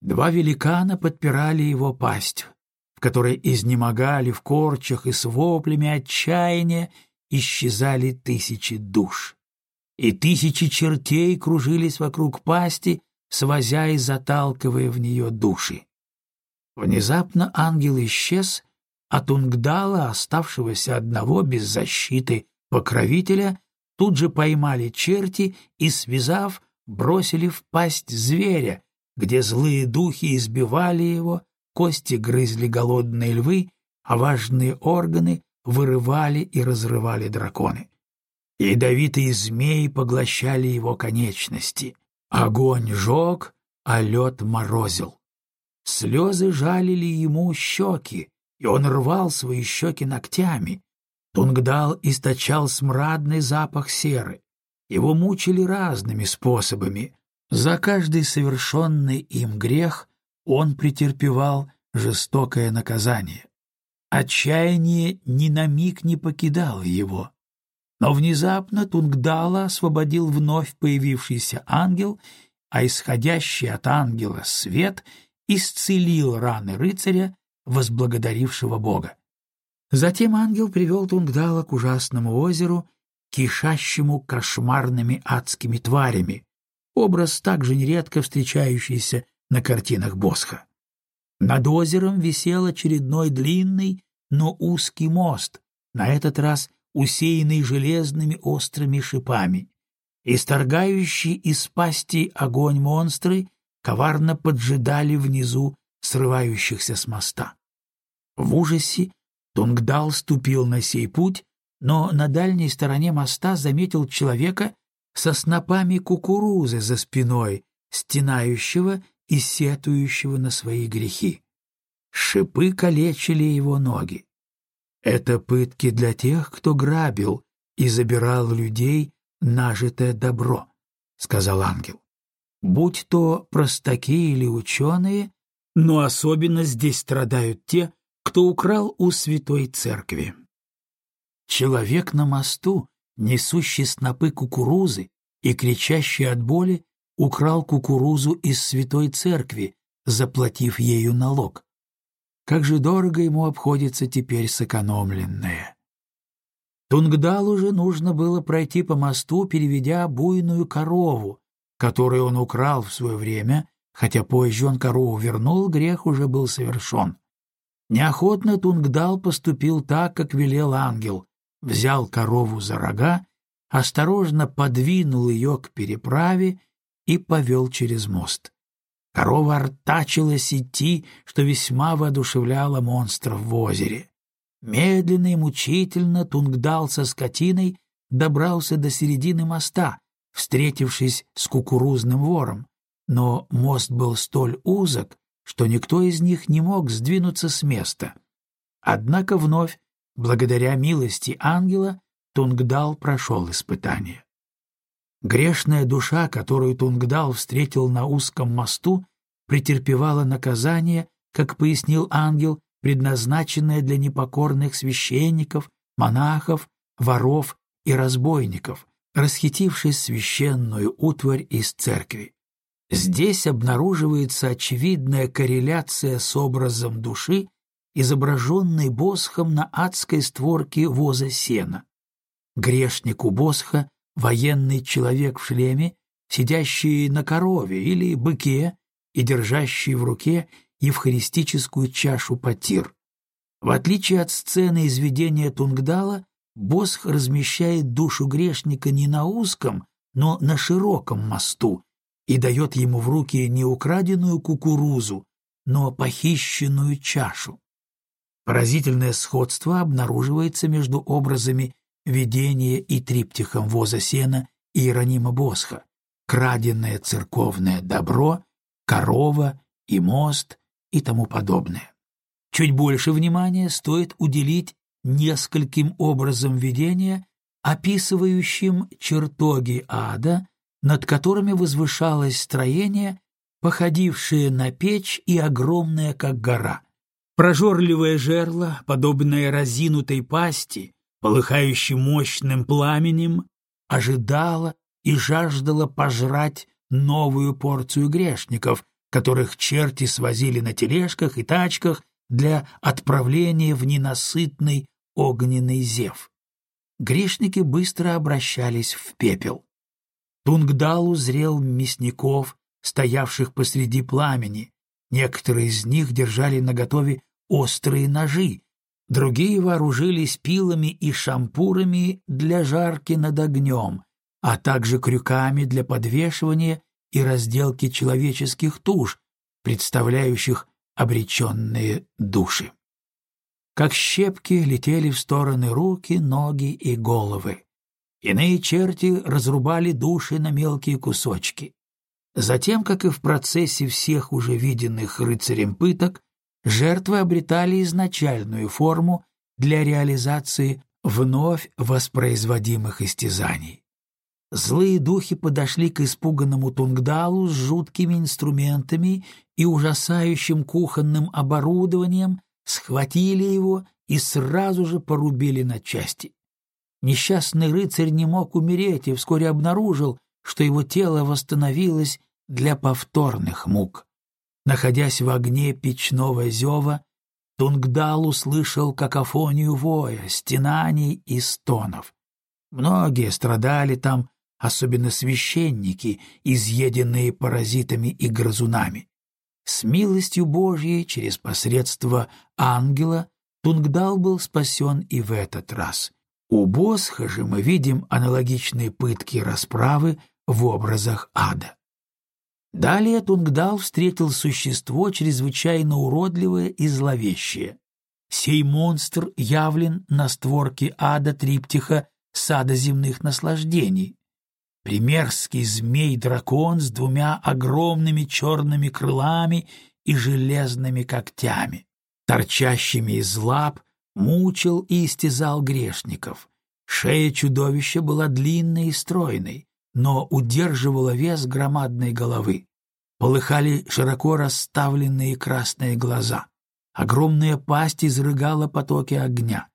Два великана подпирали его пасть, в которой изнемогали в корчах и с воплями отчаяния исчезали тысячи душ. И тысячи чертей кружились вокруг пасти, свозя и заталкивая в нее души. Внезапно ангел исчез, а Тунгдала, оставшегося одного без защиты покровителя, тут же поймали черти и, связав, бросили в пасть зверя, где злые духи избивали его, кости грызли голодные львы, а важные органы вырывали и разрывали драконы. Ядовитые змеи поглощали его конечности. Огонь жег, а лед морозил. Слезы жалили ему щеки, и он рвал свои щеки ногтями. Тунгдал источал смрадный запах серы. Его мучили разными способами. За каждый совершенный им грех он претерпевал жестокое наказание. Отчаяние ни на миг не покидало его. Но внезапно Тунгдала освободил вновь появившийся ангел, а исходящий от ангела свет исцелил раны рыцаря, возблагодарившего Бога. Затем ангел привел Тунгдала к ужасному озеру, кишащему кошмарными адскими тварями, образ также нередко встречающийся на картинах Босха. Над озером висел очередной длинный, но узкий мост, на этот раз усеянный железными острыми шипами. Исторгающие из пасти огонь монстры коварно поджидали внизу срывающихся с моста. В ужасе Тунгдал ступил на сей путь, но на дальней стороне моста заметил человека со снопами кукурузы за спиной, стенающего и сетующего на свои грехи. Шипы калечили его ноги. Это пытки для тех, кто грабил и забирал людей нажитое добро, — сказал ангел. Будь то простаки или ученые, но особенно здесь страдают те, кто украл у святой церкви. Человек на мосту, несущий снопы кукурузы и кричащий от боли, украл кукурузу из святой церкви, заплатив ею налог. Как же дорого ему обходится теперь сэкономленное. Тунгдалу же нужно было пройти по мосту, переведя буйную корову, которую он украл в свое время, хотя позже он корову вернул, грех уже был совершен. Неохотно Тунгдал поступил так, как велел ангел, взял корову за рога, осторожно подвинул ее к переправе и повел через мост. Корова артачилась идти, что весьма воодушевляло монстров в озере. Медленно и мучительно Тунгдал со скотиной добрался до середины моста, встретившись с кукурузным вором, но мост был столь узок, что никто из них не мог сдвинуться с места. Однако вновь, благодаря милости ангела, Тунгдал прошел испытание. Грешная душа, которую Тунгдал встретил на узком мосту, претерпевала наказание, как пояснил ангел, предназначенное для непокорных священников, монахов, воров и разбойников, расхитившись священную утварь из церкви. Здесь обнаруживается очевидная корреляция с образом души, изображенной Босхом на адской створке воза сена. Грешник Босха — военный человек в шлеме, сидящий на корове или быке и держащий в руке евхаристическую чашу потир. В отличие от сцены изведения Тунгдала, Босх размещает душу грешника не на узком, но на широком мосту и дает ему в руки не украденную кукурузу, но похищенную чашу. Поразительное сходство обнаруживается между образами видения и триптихом воза сена Иеронима Босха, краденное церковное добро, корова и мост и тому подобное. Чуть больше внимания стоит уделить нескольким образом видения, описывающим чертоги ада, над которыми возвышалось строение, походившее на печь и огромное, как гора. Прожорливое жерло, подобное разинутой пасти, полыхающей мощным пламенем, ожидало и жаждало пожрать новую порцию грешников, которых черти свозили на тележках и тачках для отправления в ненасытный огненный зев. Грешники быстро обращались в пепел. Тунгдал узрел мясников, стоявших посреди пламени. Некоторые из них держали наготове острые ножи, другие вооружились пилами и шампурами для жарки над огнем, а также крюками для подвешивания и разделки человеческих туш, представляющих обреченные души. Как щепки летели в стороны руки, ноги и головы. Иные черти разрубали души на мелкие кусочки. Затем, как и в процессе всех уже виденных рыцарем пыток, жертвы обретали изначальную форму для реализации вновь воспроизводимых истязаний. Злые духи подошли к испуганному Тунгдалу с жуткими инструментами и ужасающим кухонным оборудованием, схватили его и сразу же порубили на части. Несчастный рыцарь не мог умереть и вскоре обнаружил, что его тело восстановилось для повторных мук. Находясь в огне печного зева, Тунгдал услышал какофонию воя, стенаний и стонов. Многие страдали там, особенно священники, изъеденные паразитами и грызунами. С милостью Божьей через посредство ангела Тунгдал был спасен и в этот раз. У Босха же мы видим аналогичные пытки расправы в образах ада. Далее Тунгдал встретил существо чрезвычайно уродливое и зловещее. Сей монстр явлен на створке ада триптиха сада земных наслаждений. Примерский змей-дракон с двумя огромными черными крылами и железными когтями, торчащими из лап, мучил и истязал грешников. Шея чудовища была длинной и стройной, но удерживала вес громадной головы. Полыхали широко расставленные красные глаза. Огромная пасть изрыгала потоки огня.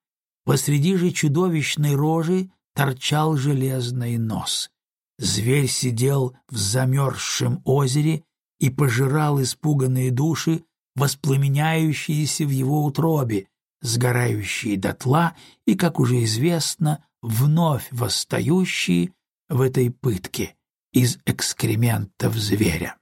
Посреди же чудовищной рожи торчал железный нос. Зверь сидел в замерзшем озере и пожирал испуганные души, воспламеняющиеся в его утробе, сгорающие дотла и, как уже известно, вновь восстающие в этой пытке из экскрементов зверя.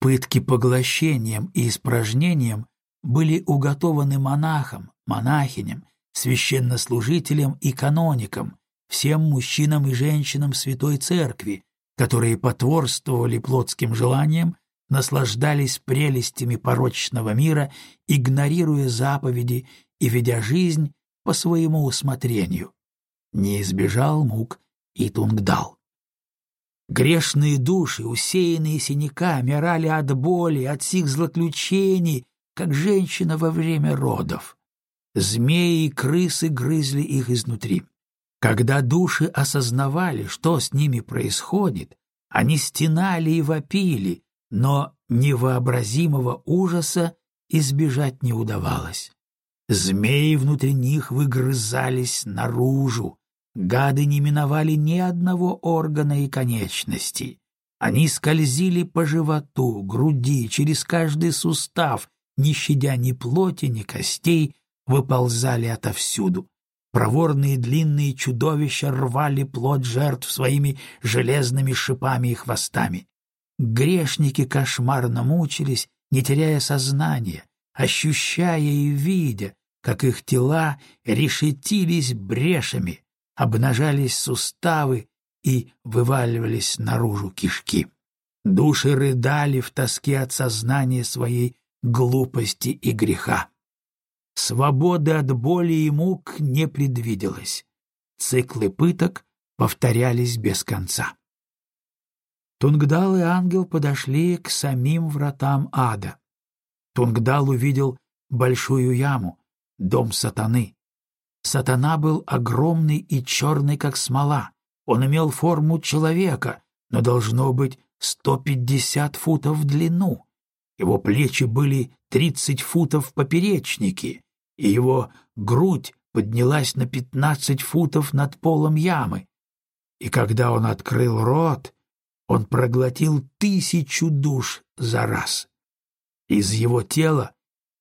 Пытки поглощением и испражнением были уготованы монахам, монахиням, священнослужителям и каноникам, всем мужчинам и женщинам Святой Церкви, которые потворствовали плотским желаниям, наслаждались прелестями порочного мира, игнорируя заповеди и ведя жизнь по своему усмотрению. Не избежал мук и Тунгдал. Грешные души, усеянные синяками, орали от боли, от сих злоключений, как женщина во время родов. Змеи и крысы грызли их изнутри. Когда души осознавали, что с ними происходит, они стенали и вопили, но невообразимого ужаса избежать не удавалось. Змеи внутри них выгрызались наружу, Гады не миновали ни одного органа и конечности. Они скользили по животу, груди, через каждый сустав, не щадя ни плоти, ни костей, выползали отовсюду. Проворные длинные чудовища рвали плоть жертв своими железными шипами и хвостами. Грешники кошмарно мучились, не теряя сознания, ощущая и видя, как их тела решетились брешами, обнажались суставы и вываливались наружу кишки. Души рыдали в тоске от сознания своей глупости и греха. Свободы от боли и мук не предвиделось. Циклы пыток повторялись без конца. Тунгдал и ангел подошли к самим вратам ада. Тунгдал увидел большую яму, дом сатаны, Сатана был огромный и черный, как смола. Он имел форму человека, но должно быть сто пятьдесят футов в длину. Его плечи были тридцать футов в поперечнике, и его грудь поднялась на пятнадцать футов над полом ямы. И когда он открыл рот, он проглотил тысячу душ за раз. Из его тела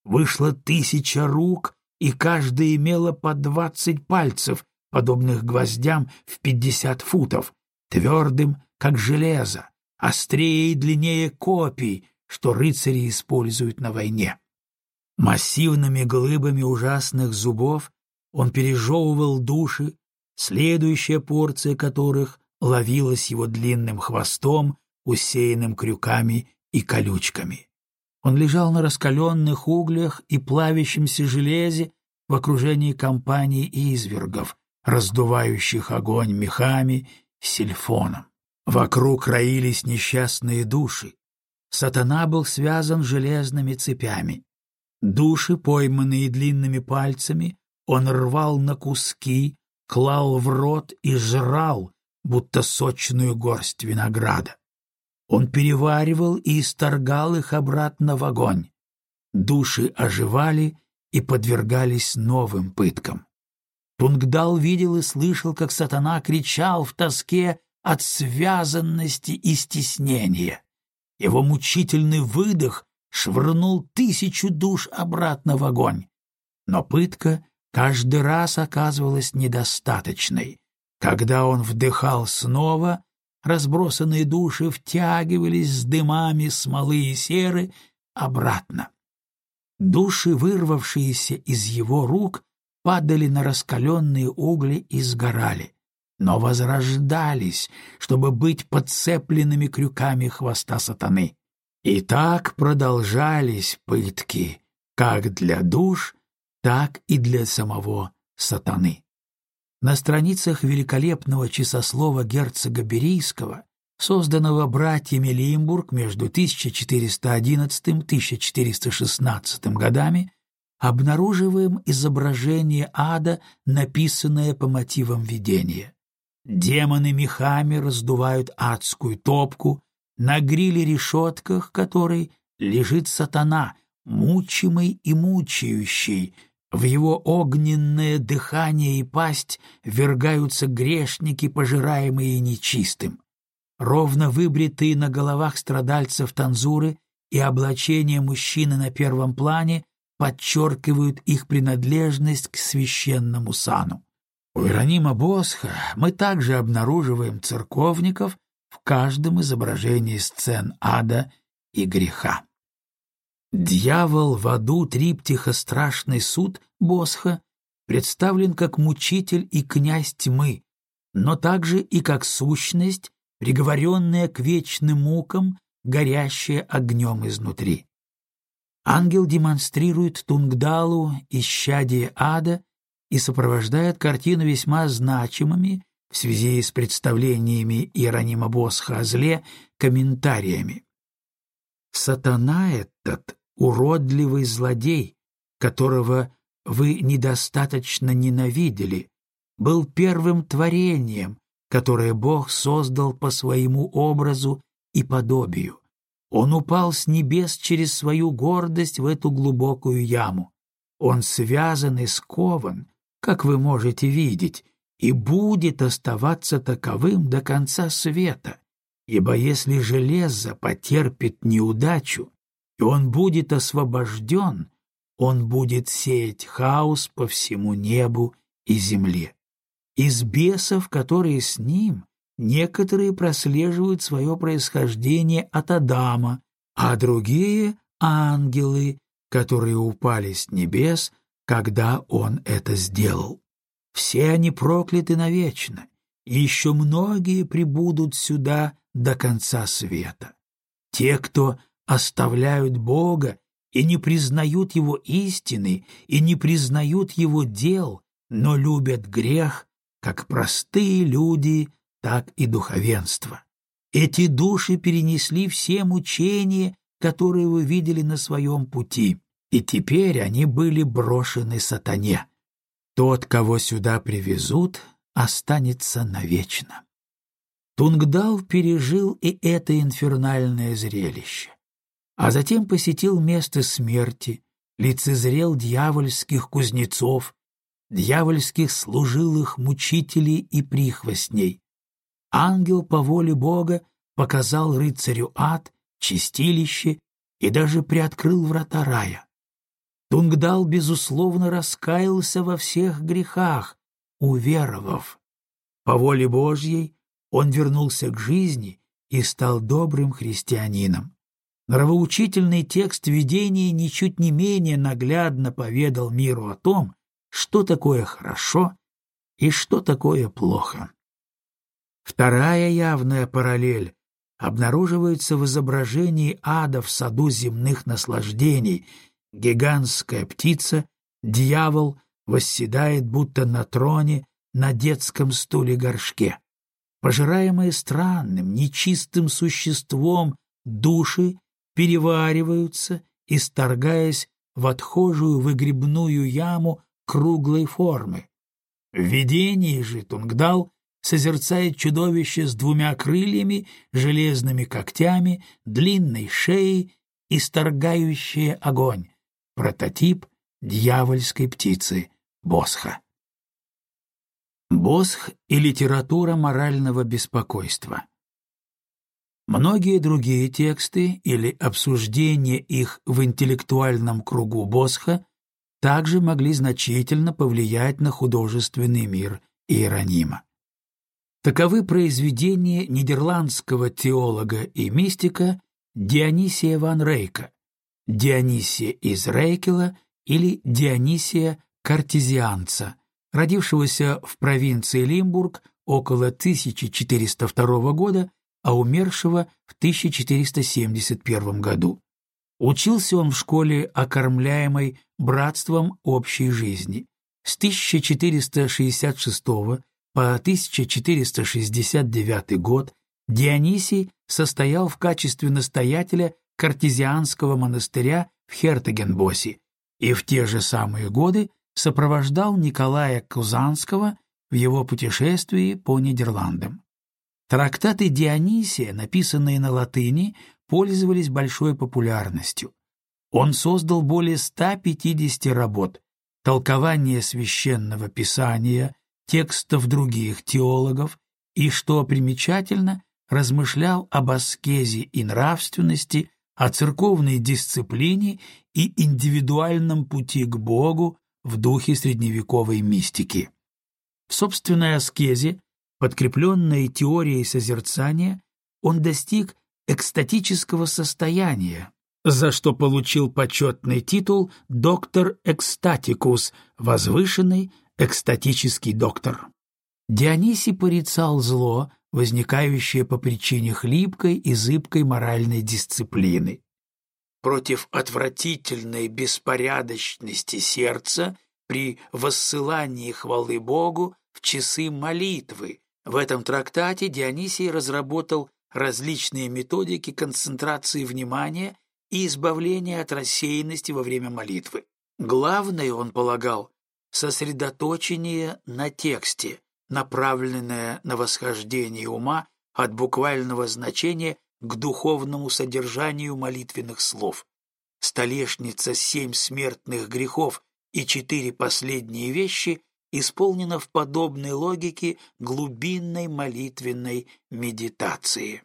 вышло тысяча рук, и каждая имела по двадцать пальцев, подобных гвоздям в пятьдесят футов, твердым, как железо, острее и длиннее копий, что рыцари используют на войне. Массивными глыбами ужасных зубов он пережевывал души, следующая порция которых ловилась его длинным хвостом, усеянным крюками и колючками. Он лежал на раскаленных углях и плавящемся железе в окружении компаний извергов, раздувающих огонь мехами, сильфоном. Вокруг роились несчастные души. Сатана был связан железными цепями. Души, пойманные длинными пальцами, он рвал на куски, клал в рот и жрал, будто сочную горсть винограда. Он переваривал и исторгал их обратно в огонь. Души оживали и подвергались новым пыткам. Тунгдал видел и слышал, как сатана кричал в тоске от связанности и стеснения. Его мучительный выдох швырнул тысячу душ обратно в огонь. Но пытка каждый раз оказывалась недостаточной. Когда он вдыхал снова, разбросанные души втягивались с дымами смолы и серы обратно. Души, вырвавшиеся из его рук, падали на раскаленные угли и сгорали, но возрождались, чтобы быть подцепленными крюками хвоста сатаны. И так продолжались пытки, как для душ, так и для самого сатаны. На страницах великолепного часослова герцога Берийского, созданного братьями Лимбург между 1411-1416 годами, обнаруживаем изображение ада, написанное по мотивам видения. Демоны мехами раздувают адскую топку, на гриле-решетках которой лежит сатана, мучимый и мучающий, в его огненное дыхание и пасть вергаются грешники, пожираемые нечистым. Ровно выбритые на головах страдальцев танзуры и облачение мужчины на первом плане подчеркивают их принадлежность к священному сану. У Иеронима Босха мы также обнаруживаем церковников в каждом изображении сцен ада и греха. Дьявол в аду триптиха «Страшный суд» Босха представлен как мучитель и князь тьмы, но также и как сущность, приговоренная к вечным мукам, горящая огнем изнутри. Ангел демонстрирует Тунгдалу исчадие ада и сопровождает картину весьма значимыми в связи с представлениями Иеронима Босха о зле комментариями. Сатана этот уродливый злодей, которого вы недостаточно ненавидели, был первым творением, которое Бог создал по своему образу и подобию. Он упал с небес через свою гордость в эту глубокую яму. Он связан и скован, как вы можете видеть, и будет оставаться таковым до конца света, ибо если железо потерпит неудачу, и он будет освобожден, он будет сеять хаос по всему небу и земле. Из бесов, которые с ним, некоторые прослеживают свое происхождение от Адама, а другие — ангелы, которые упали с небес, когда он это сделал. Все они прокляты навечно, и еще многие прибудут сюда до конца света. Те, кто оставляют Бога и не признают Его истины, и не признают Его дел, но любят грех, как простые люди, так и духовенство. Эти души перенесли все мучения, которые вы видели на своем пути, и теперь они были брошены сатане. Тот, кого сюда привезут, останется навечно. Тунгдал пережил и это инфернальное зрелище, а затем посетил место смерти, лицезрел дьявольских кузнецов, дьявольских служилых мучителей и прихвостней. Ангел по воле Бога показал рыцарю ад, чистилище и даже приоткрыл врата рая. Тунгдал, безусловно, раскаялся во всех грехах, уверовав. По воле Божьей он вернулся к жизни и стал добрым христианином. Нравоучительный текст видения ничуть не менее наглядно поведал миру о том, что такое хорошо и что такое плохо. Вторая явная параллель обнаруживается в изображении ада в саду земных наслаждений. Гигантская птица, дьявол, восседает будто на троне на детском стуле-горшке. Пожираемые странным, нечистым существом души перевариваются, исторгаясь в отхожую выгребную яму круглой формы. В видении же Тунгдал созерцает чудовище с двумя крыльями, железными когтями, длинной шеей, исторгающее огонь, прототип дьявольской птицы Босха. Босх и литература морального беспокойства. Многие другие тексты или обсуждения их в интеллектуальном кругу Босха также могли значительно повлиять на художественный мир Иеронима. Таковы произведения нидерландского теолога и мистика Дионисия ван Рейка, Дионисия из Рейкела или Дионисия Картезианца, родившегося в провинции Лимбург около 1402 года, а умершего в 1471 году. Учился он в школе, окормляемой братством общей жизни. С 1466 по 1469 год Дионисий состоял в качестве настоятеля картезианского монастыря в Хертегенбосе и в те же самые годы сопровождал Николая Кузанского в его путешествии по Нидерландам. Трактаты Дионисия, написанные на латыни, пользовались большой популярностью. Он создал более 150 работ, толкование священного писания, текстов других теологов и, что примечательно, размышлял об аскезе и нравственности, о церковной дисциплине и индивидуальном пути к Богу в духе средневековой мистики. В собственной аскезе, подкрепленной теорией созерцания, он достиг экстатического состояния, за что получил почетный титул «доктор экстатикус», возвышенный экстатический доктор. Дионисий порицал зло, возникающее по причине хлипкой и зыбкой моральной дисциплины. Против отвратительной беспорядочности сердца при воссылании хвалы Богу в часы молитвы. В этом трактате Дионисий разработал различные методики концентрации внимания и избавления от рассеянности во время молитвы. Главное, он полагал, сосредоточение на тексте, направленное на восхождение ума от буквального значения к духовному содержанию молитвенных слов. Столешница «Семь смертных грехов» и «Четыре последние вещи» исполнена в подобной логике глубинной молитвенной медитации.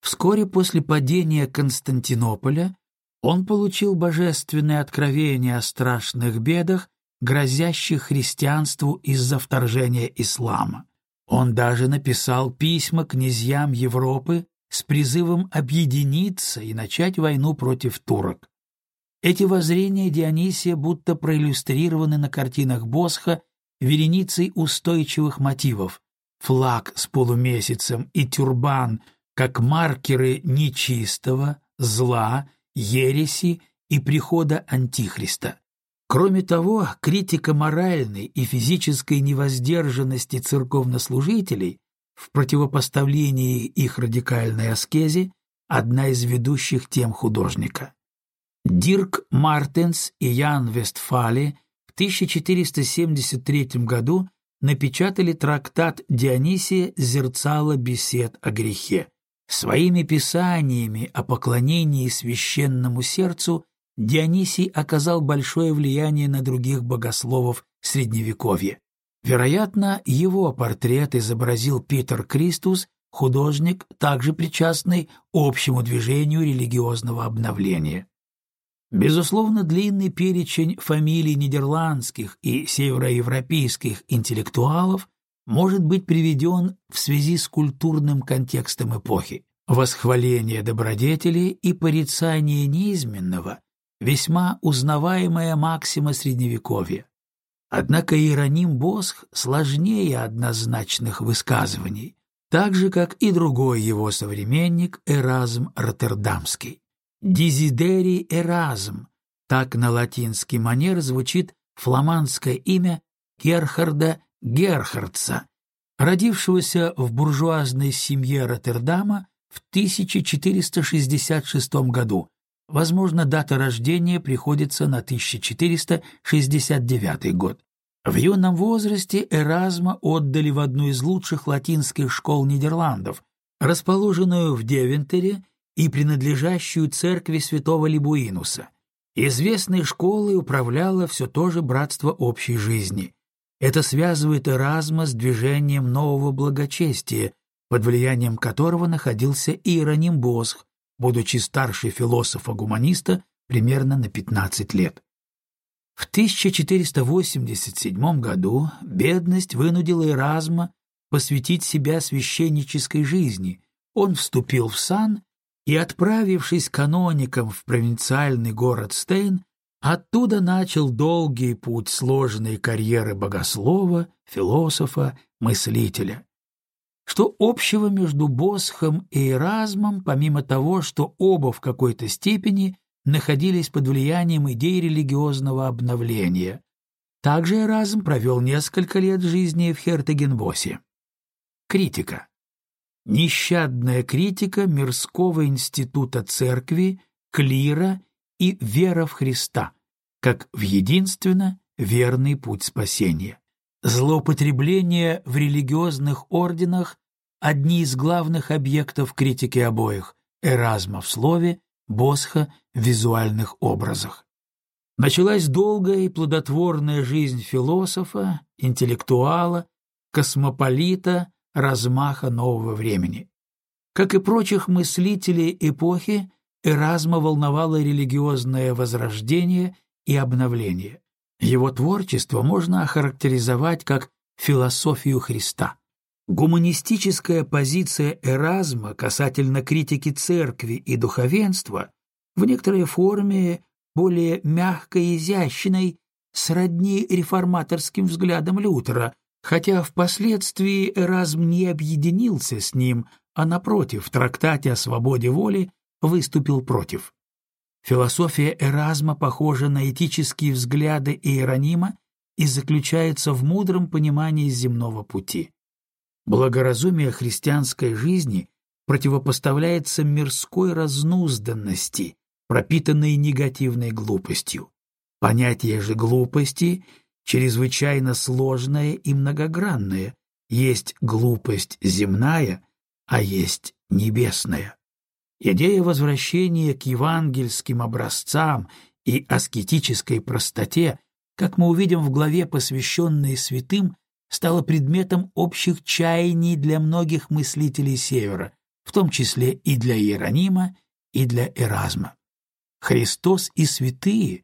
Вскоре после падения Константинополя он получил божественное откровение о страшных бедах, грозящих христианству из-за вторжения ислама. Он даже написал письма князьям Европы с призывом объединиться и начать войну против турок. Эти воззрения Дионисия будто проиллюстрированы на картинах Босха вереницей устойчивых мотивов — флаг с полумесяцем и тюрбан как маркеры нечистого, зла, ереси и прихода Антихриста. Кроме того, критика моральной и физической невоздержанности церковнослужителей в противопоставлении их радикальной аскезе одна из ведущих тем художника. Дирк Мартенс и Ян Вестфали 1473 году напечатали трактат Дионисия «Зерцало бесед о грехе». Своими писаниями о поклонении священному сердцу Дионисий оказал большое влияние на других богословов Средневековья. Вероятно, его портрет изобразил Питер Кристус, художник, также причастный общему движению религиозного обновления. Безусловно, длинный перечень фамилий нидерландских и североевропейских интеллектуалов может быть приведен в связи с культурным контекстом эпохи. Восхваление добродетели и порицание неизменного – весьма узнаваемая максима Средневековья. Однако Иероним Босх сложнее однозначных высказываний, так же, как и другой его современник Эразм Роттердамский. Дизидери Эразм, так на латинский манер звучит фламандское имя Герхарда Герхардса, родившегося в буржуазной семье Роттердама в 1466 году. Возможно, дата рождения приходится на 1469 год. В юном возрасте Эразма отдали в одну из лучших латинских школ Нидерландов, расположенную в Девентере и принадлежащую церкви святого Либуинуса. Известной школой управляло все то же братство общей жизни. Это связывает Эразма с движением нового благочестия, под влиянием которого находился Иероним Босх, будучи старше философа-гуманиста примерно на 15 лет. В 1487 году бедность вынудила Эразма посвятить себя священнической жизни. Он вступил в сан и, отправившись каноником в провинциальный город Стейн, оттуда начал долгий путь сложной карьеры богослова, философа, мыслителя. Что общего между Босхом и Эразмом, помимо того, что оба в какой-то степени находились под влиянием идей религиозного обновления. Также Эразм провел несколько лет жизни в Хертегенбосе. Критика. Нещадная критика мирского института церкви, клира и вера в Христа, как в единственно верный путь спасения. Злоупотребление в религиозных орденах – одни из главных объектов критики обоих – Эразма в слове Босха в визуальных образах. Началась долгая и плодотворная жизнь философа, интеллектуала, космополита, размаха нового времени. Как и прочих мыслителей эпохи, Эразма волновало религиозное возрождение и обновление. Его творчество можно охарактеризовать как философию Христа. Гуманистическая позиция Эразма касательно критики церкви и духовенства в некоторой форме более мягкой и изящной, сродни реформаторским взглядам Лютера, хотя впоследствии Эразм не объединился с ним, а, напротив, в трактате о свободе воли выступил против. Философия Эразма похожа на этические взгляды Иеронима и заключается в мудром понимании земного пути. Благоразумие христианской жизни противопоставляется мирской разнузданности, пропитанной негативной глупостью. Понятие же глупости чрезвычайно сложное и многогранное. Есть глупость земная, а есть небесная. Идея возвращения к евангельским образцам и аскетической простоте, как мы увидим в главе, посвященной святым, стало предметом общих чаяний для многих мыслителей Севера, в том числе и для Иеронима, и для Эразма. Христос и святые —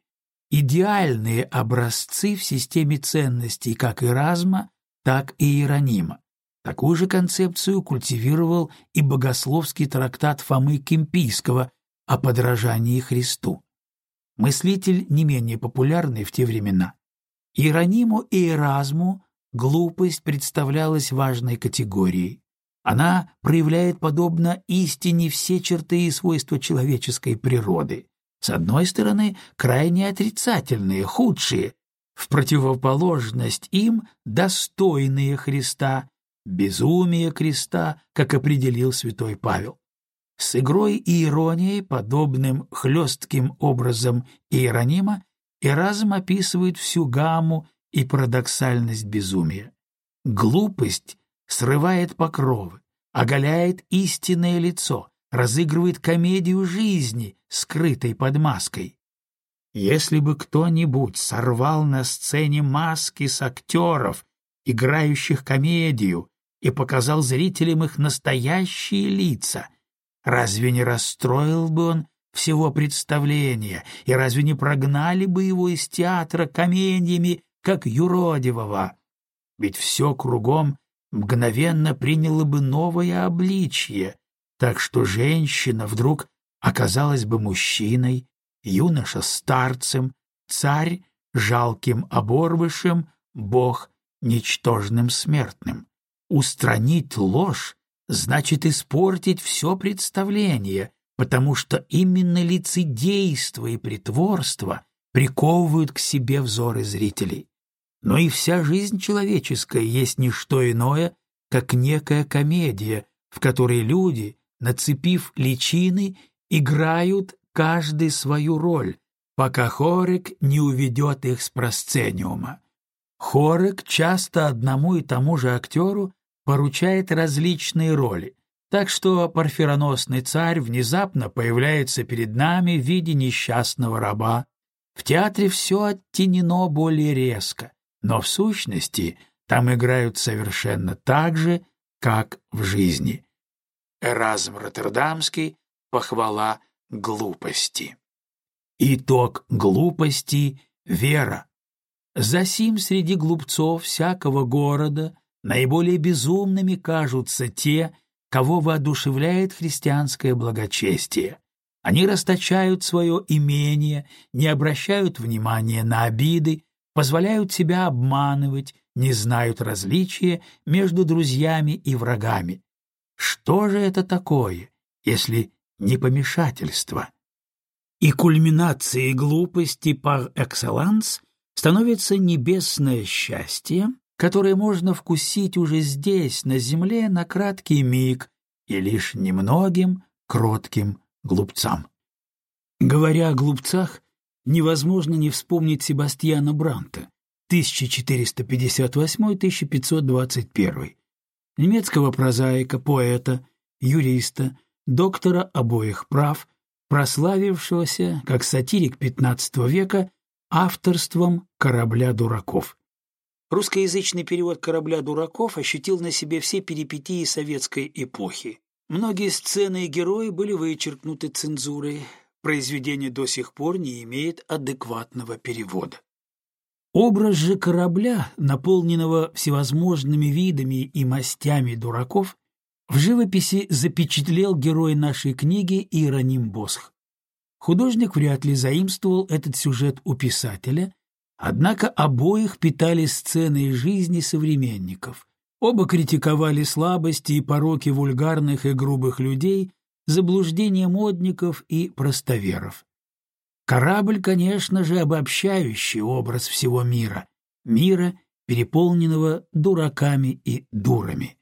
идеальные образцы в системе ценностей как Эразма, так и Иеронима. Такую же концепцию культивировал и богословский трактат Фомы Кемпийского о подражании Христу. Мыслитель не менее популярный в те времена. Иерониму и Эразму глупость представлялась важной категорией. Она проявляет, подобно истине, все черты и свойства человеческой природы. С одной стороны, крайне отрицательные, худшие, в противоположность им достойные Христа, безумие креста, как определил святой Павел. С игрой и иронией, подобным хлестким образом Иеронима, Эразм описывает всю гамму и парадоксальность безумия. Глупость срывает покровы, оголяет истинное лицо, разыгрывает комедию жизни, скрытой под маской. Если бы кто-нибудь сорвал на сцене маски с актеров, играющих комедию, и показал зрителям их настоящие лица, разве не расстроил бы он всего представления, и разве не прогнали бы его из театра комедиями, как юродивого? Ведь все кругом мгновенно приняло бы новое обличье, так что женщина вдруг оказалась бы мужчиной, юноша — старцем, царь — жалким оборвышем, бог — ничтожным смертным. Устранить ложь значит испортить все представление, потому что именно лицедейство и притворство приковывают к себе взоры зрителей. Но и вся жизнь человеческая есть не что иное, как некая комедия, в которой люди, нацепив личины, играют каждый свою роль, пока Хорек не уведет их с просцениума. Хорек часто одному и тому же актеру поручает различные роли, так что парфироносный царь внезапно появляется перед нами в виде несчастного раба. В театре все оттенено более резко, но в сущности там играют совершенно так же, как в жизни. Эразм Роттердамский «Похвала глупости». Итог глупости — вера. Засим среди глупцов всякого города наиболее безумными кажутся те, кого воодушевляет христианское благочестие. Они расточают свое имение, не обращают внимания на обиды, позволяют себя обманывать, не знают различия между друзьями и врагами. Что же это такое, если не помешательство? И кульминацией глупости par excellence становится небесное счастье, которое можно вкусить уже здесь, на земле, на краткий миг и лишь немногим кротким глупцам. Говоря о глупцах, невозможно не вспомнить Себастьяна Бранта, 1458-1521, немецкого прозаика, поэта, юриста, доктора обоих прав, прославившегося, как сатирик XV века, авторством «Корабля дураков». Русскоязычный перевод «Корабля дураков» ощутил на себе все перипетии советской эпохи. Многие сцены и герои были вычеркнуты цензурой, произведение до сих пор не имеет адекватного перевода. Образ же корабля, наполненного всевозможными видами и мастями дураков, в живописи запечатлел герой нашей книги Иероним Босх. Художник вряд ли заимствовал этот сюжет у писателя, однако обоих питали сцены из жизни современников. Оба критиковали слабости и пороки вульгарных и грубых людей, заблуждения модников и простоверов. Корабль, конечно же, обобщающий образ всего мира, мира, переполненного дураками и дурами.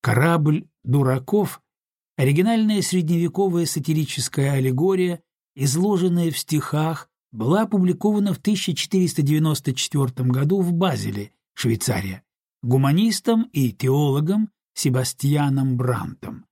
Корабль дураков — оригинальная средневековая сатирическая аллегория, изложенная в стихах, была опубликована в 1494 году в Базеле, Швейцария, гуманистом и теологом Себастьяном Брантом.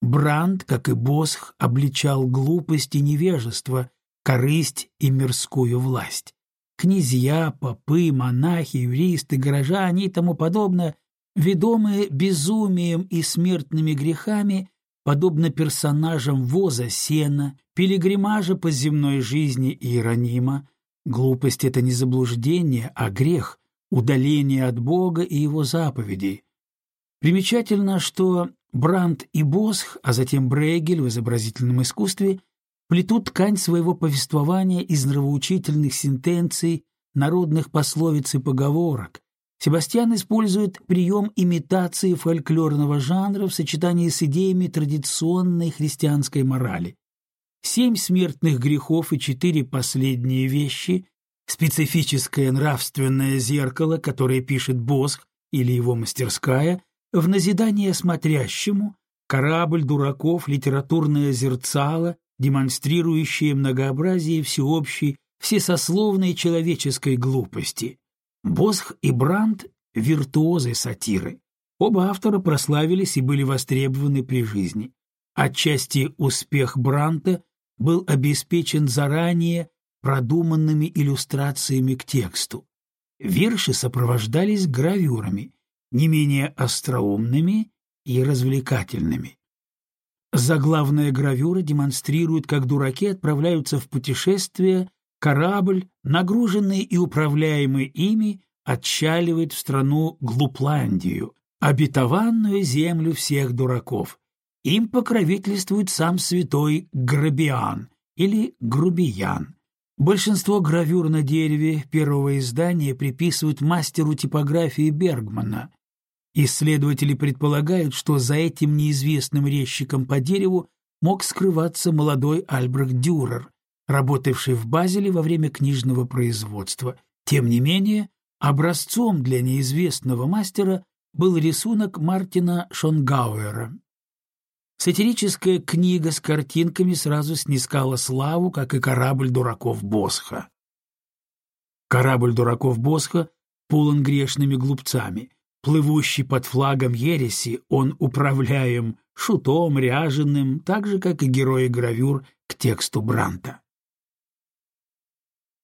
Брант, как и Босх, обличал глупость и невежество, корысть и мирскую власть. Князья, попы, монахи, юристы, горожане и тому подобное, ведомые безумием и смертными грехами, подобно персонажам воза сена, пилигримажа по земной жизни Иеронима, глупость — это не заблуждение, а грех, удаление от Бога и его заповедей. Примечательно, что Брандт и Босх, а затем Брейгель в изобразительном искусстве плетут ткань своего повествования из нравоучительных сентенций, народных пословиц и поговорок. Себастьян использует прием имитации фольклорного жанра в сочетании с идеями традиционной христианской морали. Семь смертных грехов и четыре последние вещи, специфическое нравственное зеркало, которое пишет Босх или его мастерская, в назидание смотрящему, корабль дураков, литературное зерцало, демонстрирующее многообразие всеобщей, всесословной человеческой глупости. Босх и Бранд виртуозы сатиры. Оба автора прославились и были востребованы при жизни. Отчасти успех Бранта был обеспечен заранее продуманными иллюстрациями к тексту. Вирши сопровождались гравюрами, не менее остроумными и развлекательными. Заглавная гравюра демонстрирует, как дураки отправляются в путешествие, корабль, нагруженный и управляемый ими, отчаливает в страну Глупландию, обетованную землю всех дураков. Им покровительствует сам святой Грабиан или Грубиян. Большинство гравюр на дереве первого издания приписывают мастеру типографии Бергмана. Исследователи предполагают, что за этим неизвестным резчиком по дереву мог скрываться молодой Альбрехт Дюрер, работавший в Базеле во время книжного производства. Тем не менее, образцом для неизвестного мастера был рисунок Мартина Шонгауэра. Сатирическая книга с картинками сразу снискала славу, как и корабль дураков Босха. Корабль дураков Босха полон грешными глупцами. Плывущий под флагом ереси, он управляем шутом, ряженым, так же, как и герои гравюр к тексту Бранта.